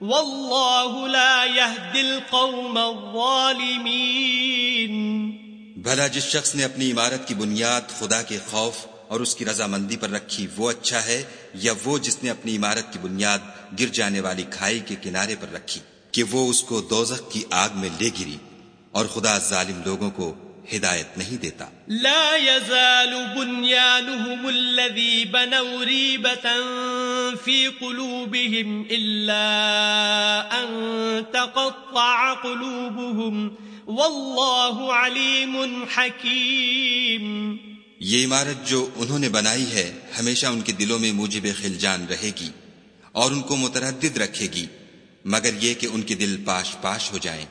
والله لا يهدي القوم الظالمين۔ بھلا جس شخص نے اپنی عمارت کی بنیاد خدا کے خوف اور اس کی رضامندی پر رکھی وہ اچھا ہے یا وہ جس نے اپنی عمارت کی بنیاد گر جانے والی کھائی کے کنارے پر رکھی۔ کہ وہ اس کو دوزخ کی آگ میں لے گری اور خدا ظالم لوگوں کو ہدایت نہیں دیتا۔ لا يزال بنيانهم الذي بنوا ريبة في قلوبهم إلا أن تقطع قلوبهم والله عليم حكيم یہ عمارت جو انہوں نے بنائی ہے ہمیشہ ان کے دلوں میں موجب خلجان رہے گی اور ان کو متردد رکھے گی۔ مگر یہ کہ ان کے دل پاش پاش ہو جائیں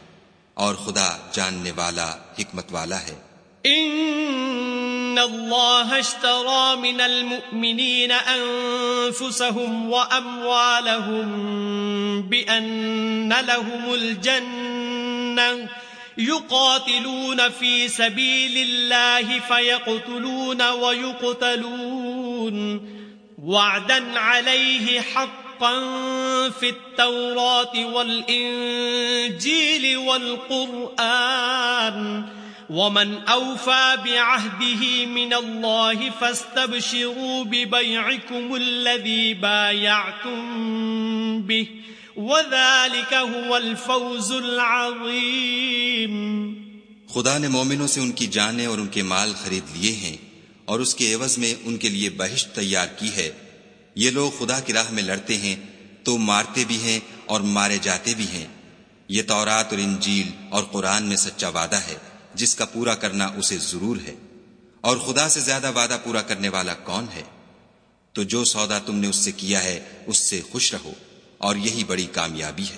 اور خدا جاننے والا، حکمت والا ہے۔ ان اللہ اشترى من المؤمنین انفسهم واموالهم بان لهم الجنة يقاتلون في سبيل الله فيقتلون ويقتلون وعدا عليه حقا في التوراة والإنجيل والقرآن، ومن أوفى بعهده من الله فاستبشروا ببيعكم الذي بايعتم به وَذَلِكَ هُوَ الْفَوْزُ الْعَظِيمُ خدا نے مومنوں سے ان کی جانیں اور ان کے مال خرید لیے ہیں اور اس کے عوض میں ان کے لیے بہشت تیار کی ہے۔ یہ لوگ خدا کی راہ میں لڑتے ہیں، تو مارتے بھی ہیں اور مارے جاتے بھی ہیں۔ یہ تورات اور انجیل اور قرآن میں سچا وعدہ ہے، جس کا پورا کرنا اسے ضرور ہے۔ اور خدا سے زیادہ وعدہ پورا کرنے والا کون ہے؟ تو جو سودا تم نے اس سے کیا ہے، اس سے خوش رہو، اور یہی بڑی کامیابی ہے۔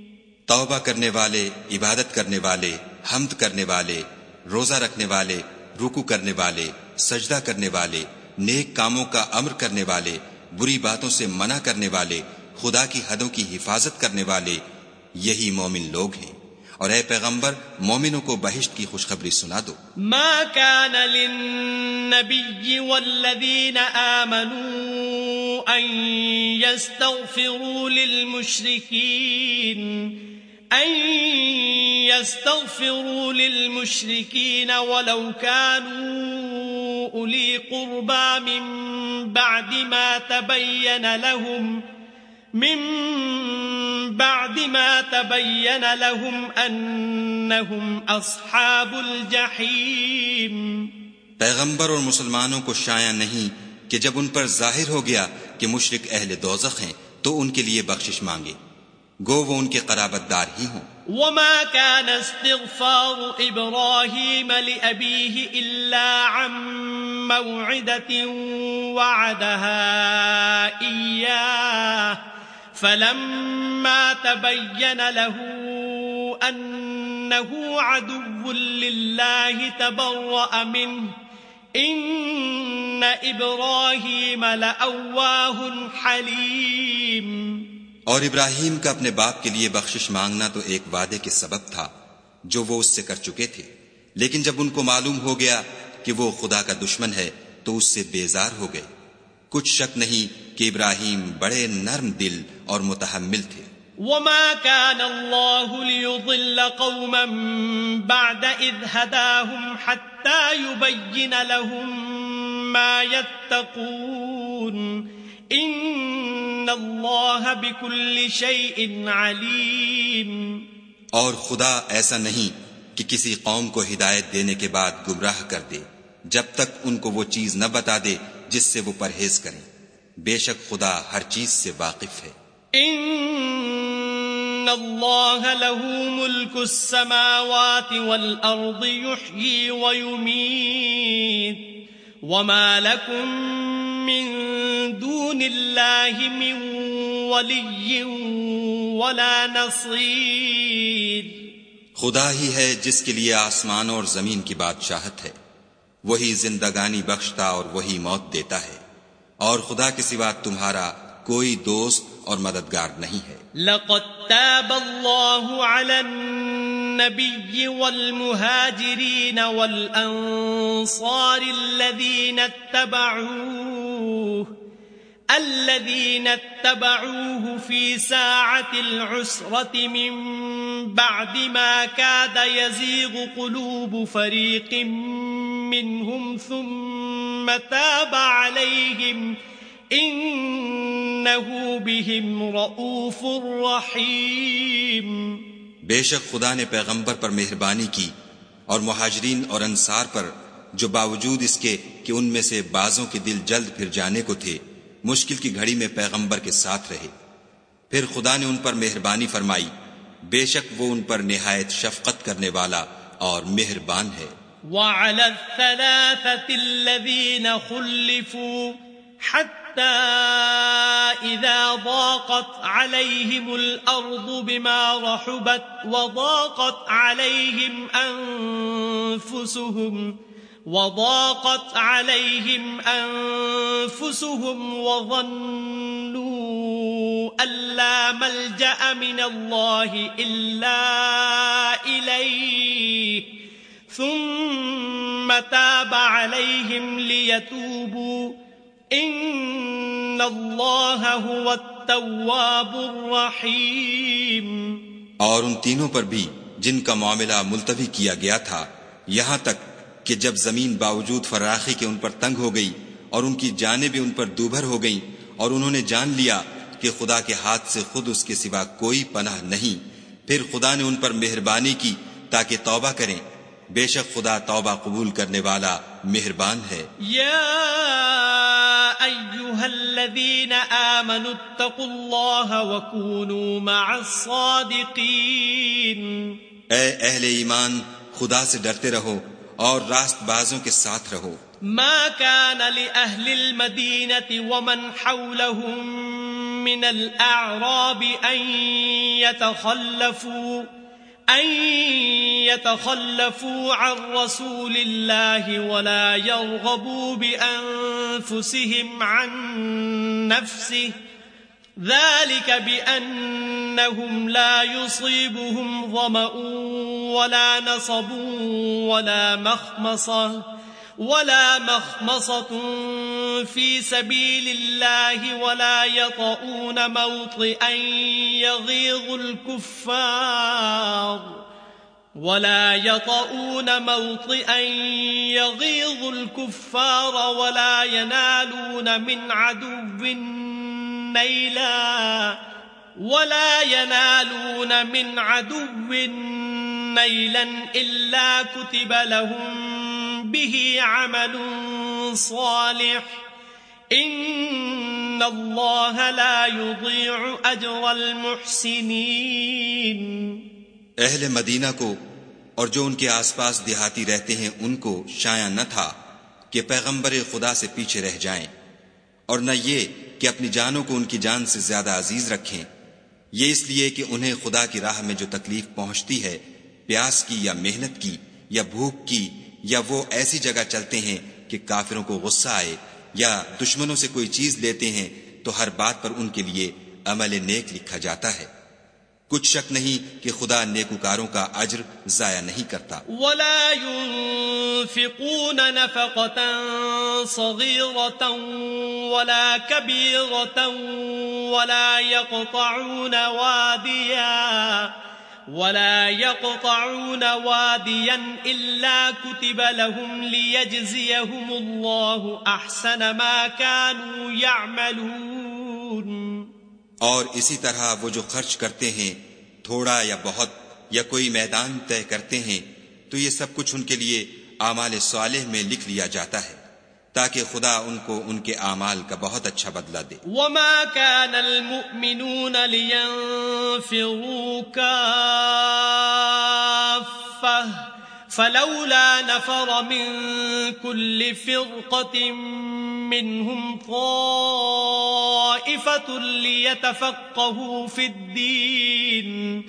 توبہ کرنے والے، عبادت کرنے والے، حمد کرنے والے، روزہ رکھنے والے رکو کرنے والے، سجدہ کرنے والے، نیک کاموں کا امر کرنے والے، بری باتوں سے منع کرنے والے، خدا کی حدوں کی حفاظت کرنے والے، یہی مومن لوگ ہیں۔ اور اے پیغمبر، مومنوں کو بہشت کی خوشخبری سنا دو۔ ما كان للنبي والذين آمنوا أن يستغفروا للمشركين يستغفروا للمشركين ولو كانوا أولي قربا من بعد ما تبين لهم، من بعد ما تبين لهم انهم اصحاب الجحیم پیغمبر اور مسلمانوں کو شایع نہیں کہ جب ان پر ظاہر ہو گیا کہ مشرک اہل دوزخ ہیں، تو ان کے لیے بخشش مانگے۔ گو وہ ان کے قرابت دار ہی ہوں۔ وما كان استغفار إبراهيم لأبيه إلا عن موعدة وعدها إياه فلما تبين له أنه عدو لله تبرأ منه إن إبراهيم لأواه حليم اور ابراہیم کا اپنے باپ کے لیے بخشش مانگنا تو ایک وعدے کے سبب تھا، جو وہ اس سے کر چکے تھے۔ لیکن جب ان کو معلوم ہو گیا کہ وہ خدا کا دشمن ہے، تو اس سے بیزار ہو گئے۔ کچھ شک نہیں کہ ابراہیم بڑے نرم دل اور متحمل تھے۔ وما كان الله ليضل قوما بعد إذ هداهم حتى يبين لهم ما يتقون۔ إن الله بكل شيء عليم اور خدا ایسا نہیں کہ کسی قوم کو ہدایت دینے کے بعد گمراہ کر دے جب تک ان کو وہ چیز نہ بتا دے جس سے وہ پرہیز کریں۔ بے شک خدا ہر چیز سے واقف ہے۔ ان اللہ له ملک السماوات والارض يحيي ويميت وما لكم من دون الله من ولي ولا نصير۔ خدا ہی ہے جس کے لیے آسمان اور زمین کی بادشاہت ہے۔ وہی زندگانی بخشتا اور وہی موت دیتا ہے۔ اور خدا کے سوا تمہارا کوئی دوست اور مددگار نہیں ہے۔ لقد تاب الله على النبي والمهاجرين والأنصار الذين اتبعوه الذين اتبعوه في ساعة العسرة من بعد ما كاد يزيغ قلوب فريق منهم ثم تاب عليهم إنه بهم رؤوف رحيم. بے شک خدا نے پیغمبر پر مہربانی کی اور مہاجرین اور انصار پر جو باوجود اس کے کہ ان میں سے بازوں کے دل جلد پھر جانے کو تھے مشکل کی گھڑی میں پیغمبر کے ساتھ رہے۔ پھر خدا نے ان پر مہربانی فرمائی بے شک وہ ان پر نہایت شفقت کرنے والا اور مہربان ہے۔ وعلى الثلاثة الذين خلفوا حتى إذا ضاقت عليهم الأرض بما رحبت وضاقت عليهم أنفسهم، وضاقت عليهم أنفسهم وظنوا أن لا ملجأ من الله إلا إليه. ثم تاب عليهم ليتوبوا إن الله هو التواب الرحيم اور ان تینوں پر بھی جن کا معاملہ ملتوی کیا گیا تھا یہاں تک کہ جب زمین باوجود فراخی کے ان پر تنگ ہو گئی اور ان کی جانیں بھی ان پر دوبھر ہو گئیں اور انہوں نے جان لیا کہ خدا کے ہاتھ سے خود اس کے سوا کوئی پناہ نہیں پھر خدا نے ان پر مہربانی کی تاکہ توبہ کریں۔ بے شک خدا توبہ قبول کرنے والا مہربان ہے۔ أيها الذين آمنوا اتقوا الله وكونوا مع الصادقين. اے اہل ایمان خدا سے ڈرتے رہو اور راست بازوں کے ساتھ رہو۔ ما كان لأهل المدينة ومن حولهم من الأعراب أن يتخلفوا. يتخلفوا عن رسول الله ولا يرغبوا بأنفسهم عن نفسه. ذلك بأنهم لا يصيبهم ظمأ ولا نصب ولا مخمصة. ولا مخمصة في سبيل الله ولا يطؤون موطئا يغيظ الكفار ولا يطؤون موطئا يغيظ الكفار ولا ينالون من عدو نيلا ولا ينالون من عدو نيلا إلا كتب لهم به عمل صالح. إن الله لا يضيع أجر المحسنين. اہل مدینہ کو اور جو ان کے آس پاس دیہاتی رہتے ہیں ان کو شایع نہ تھا کہ پیغمبر خدا سے پیچھے رہ جائیں اور نہ یہ کہ اپنی جانوں کو ان کی جان سے زیادہ عزیز رکھیں۔ یہ اس لیے کہ انہیں خدا کی راہ میں جو تکلیف پہنچتی ہے، پیاس کی یا محنت کی یا بھوک کی یا وہ ایسی جگہ چلتے ہیں کہ کافروں کو غصہ آئے یا دشمنوں سے کوئی چیز لیتے ہیں، تو ہر بات پر ان کے لیے عمل نیک لکھا جاتا ہے۔ کچھ شک نہیں کہ خدا نیکوکاروں کا اجر ضائع نہیں کرتا۔ ولا ينفقون نفقة صغيرة ولا كبيرة ولا يقطعون واديا ولا يقطعون واديا إلا كتب لهم ليجزيهم الله أحسن ما كانوا يعملون اور اسی طرح وہ جو خرچ کرتے ہیں، تھوڑا یا بہت، یا کوئی میدان طے کرتے ہیں، تو یہ سب کچھ ان کے لیے اعمال صالح میں لکھ لیا جاتا ہے، تاکہ خدا ان کو ان کے اعمال کا بہت اچھا بدلہ دے۔ وما كان المؤمنون لينفروا كافة فلولا نفر من كل فرقة منهم طائفة ليتفقهوا في الدين،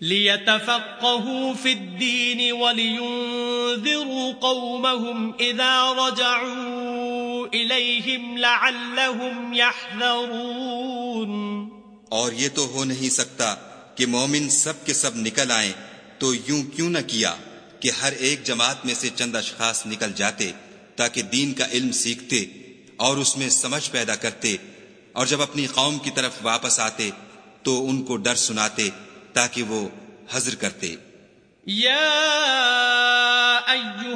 ليتفقهوا في الدين ولينذروا قومهم إذا رجعوا إليهم لعلهم يحذرون۔ اور یہ تو ہو نہیں سکتا کہ مومن سب کے سب نکل آئیں، تو یوں کیوں نہ کیا؟ کہ ہر ایک جماعت میں سے چند اشخاص نکل جاتے تاکہ دین کا علم سیکھتے اور اس میں سمجھ پیدا کرتے اور جب اپنی قوم کی طرف واپس آتے تو ان کو ڈر سناتے تاکہ وہ حضر کرتے۔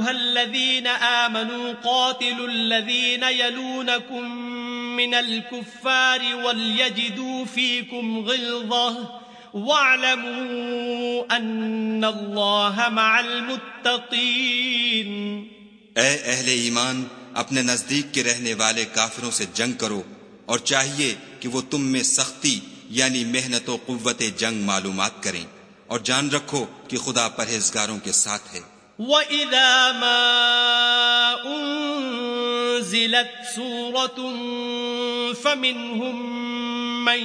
الذين آمنوا قاتلوا الذين يلونكم من الكفار وليجدوا فيكم غلظة واعلموا أن الله مع المتقين۔ اے اہل ایمان اپنے نزدیک کے رہنے والے کافروں سے جنگ کرو اور چاہیے کہ وہ تم میں سختی یعنی محنت و قوت جنگ معلومات کریں اور جان رکھو کہ خدا پرہیزگاروں کے ساتھ ہے۔ وَإِذَا مَا أُنزِلَتْ سُورَةٌ فَمِنْهُمْ مَنْ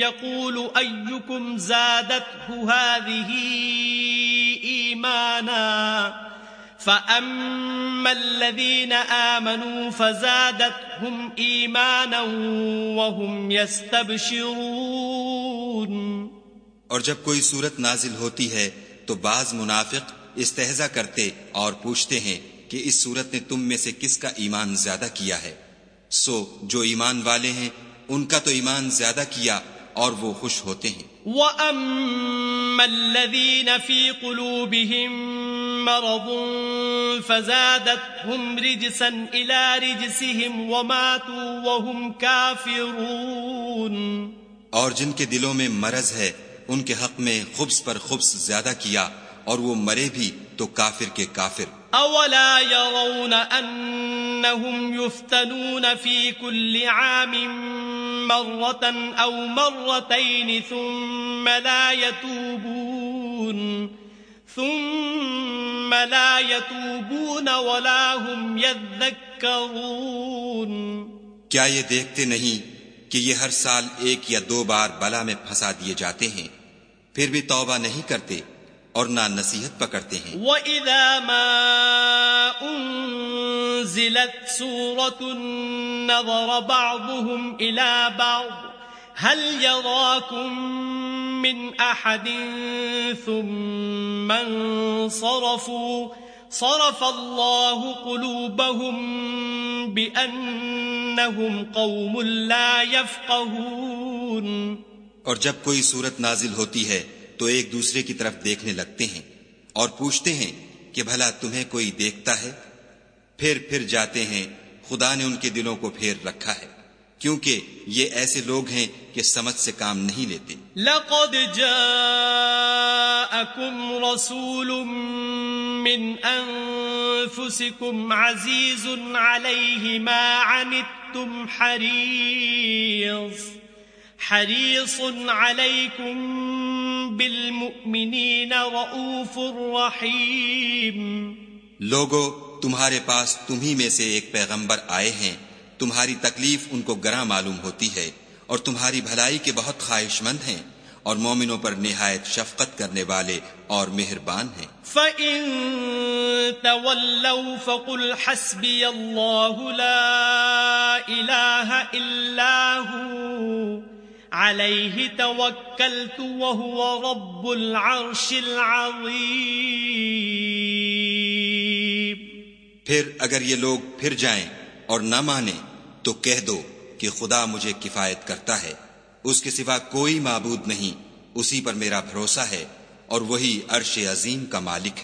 يَقُولُ أَيُّكُمْ زَادَتْهُ هَذِهِ إِيمَانًا فَأَمَّا الَّذِينَ آمَنُوا فَزَادَتْهُمْ إِيمَانًا وَهُمْ يَسْتَبْشِرُونَ اور جب کوئی صورت نازل ہوتی ہے تو بعض منافق استحضا کرتے اور پوچھتے ہیں کہ اس صورت نے تم میں سے کس کا ایمان زیادہ کیا ہے۔ سو جو ایمان والے ہیں ان کا تو ایمان زیادہ کیا اور وہ خوش ہوتے ہیں۔ وَأَمَّا الَّذِينَ فِي قُلُوبِهِم مَرَضٌ فَزَادَتْهُمْ رِجْسًا إِلَى رِجْسِهِمْ وَمَاتُوا وَهُمْ كَافِرُونَ۔ اور جن کے دلوں میں مرض ہے ان کے حق میں خبز پر خبز زیادہ کیا اور وہ مرے بھی تو کافر کے کافر۔ اولا يرون انهم يفتنون في كل عام مرة او مرتين ثم لا يتوبون ثم لا يتوبون ولا هم يذكرون کیا یہ دیکھتے نہیں کہ یہ ہر سال ایک یا دو بار بلا میں پھنسا دیے جاتے ہیں؟ پھر بھی توبہ نہیں کرتے۔ اور نہ نصیحت پکڑتے ہیں۔ وَإِذَا مَا أُنزِلَتْ سُورَةٌ نَظَرَ بَعْضُهُمْ إِلَى بَعْضٍ هل يراكم من أحد ثم انصرفوا صرف الله قلوبهم بأنهم قوم لا يفقهون۔ اور جب کوئی صورت نازل ہوتی ہے تو ایک دوسرے کی طرف دیکھنے لگتے ہیں اور پوچھتے ہیں کہ بھلا تمہیں کوئی دیکھتا ہے؟ پھر پھر جاتے ہیں، خدا نے ان کے دلوں کو پھیر رکھا ہے، کیونکہ یہ ایسے لوگ ہیں کہ سمجھ سے کام نہیں لیتے۔ لقد جاءكم رسول من انفسكم عزيز عليه ما عنتم حريص حريص عليكم بالمؤمنين رؤوف رحيم. لوگو تمہارے پاس تمہیں میں سے ایک پیغمبر آئے ہیں۔ تمہاری تکلیف ان کو گراں معلوم ہوتی ہے اور تمہاری بھلائی کے بہت خواہش مند ہیں اور مومنوں پر نہایت شفقت کرنے والے اور مہربان ہیں۔ فَإِن تَوَلَّوْا فَقُلْ حَسْبِيَ اللَّهُ لَا إِلَهَ إِلَّا هُوَ۔ عَلَيْهِ تَوَكَّلْتُ وَهُوَ رَبُّ الْعَرْشِ الْعَظِيمِ. پھر اگر یہ لوگ پھر جائیں اور نہ مانیں، تو کہہ دو کہ خدا مجھے کفایت کرتا ہے۔ اس کے سوا کوئی معبود نہیں، اسی پر میرا بھروسہ ہے اور وہی عرش عظیم کا مالک ہے۔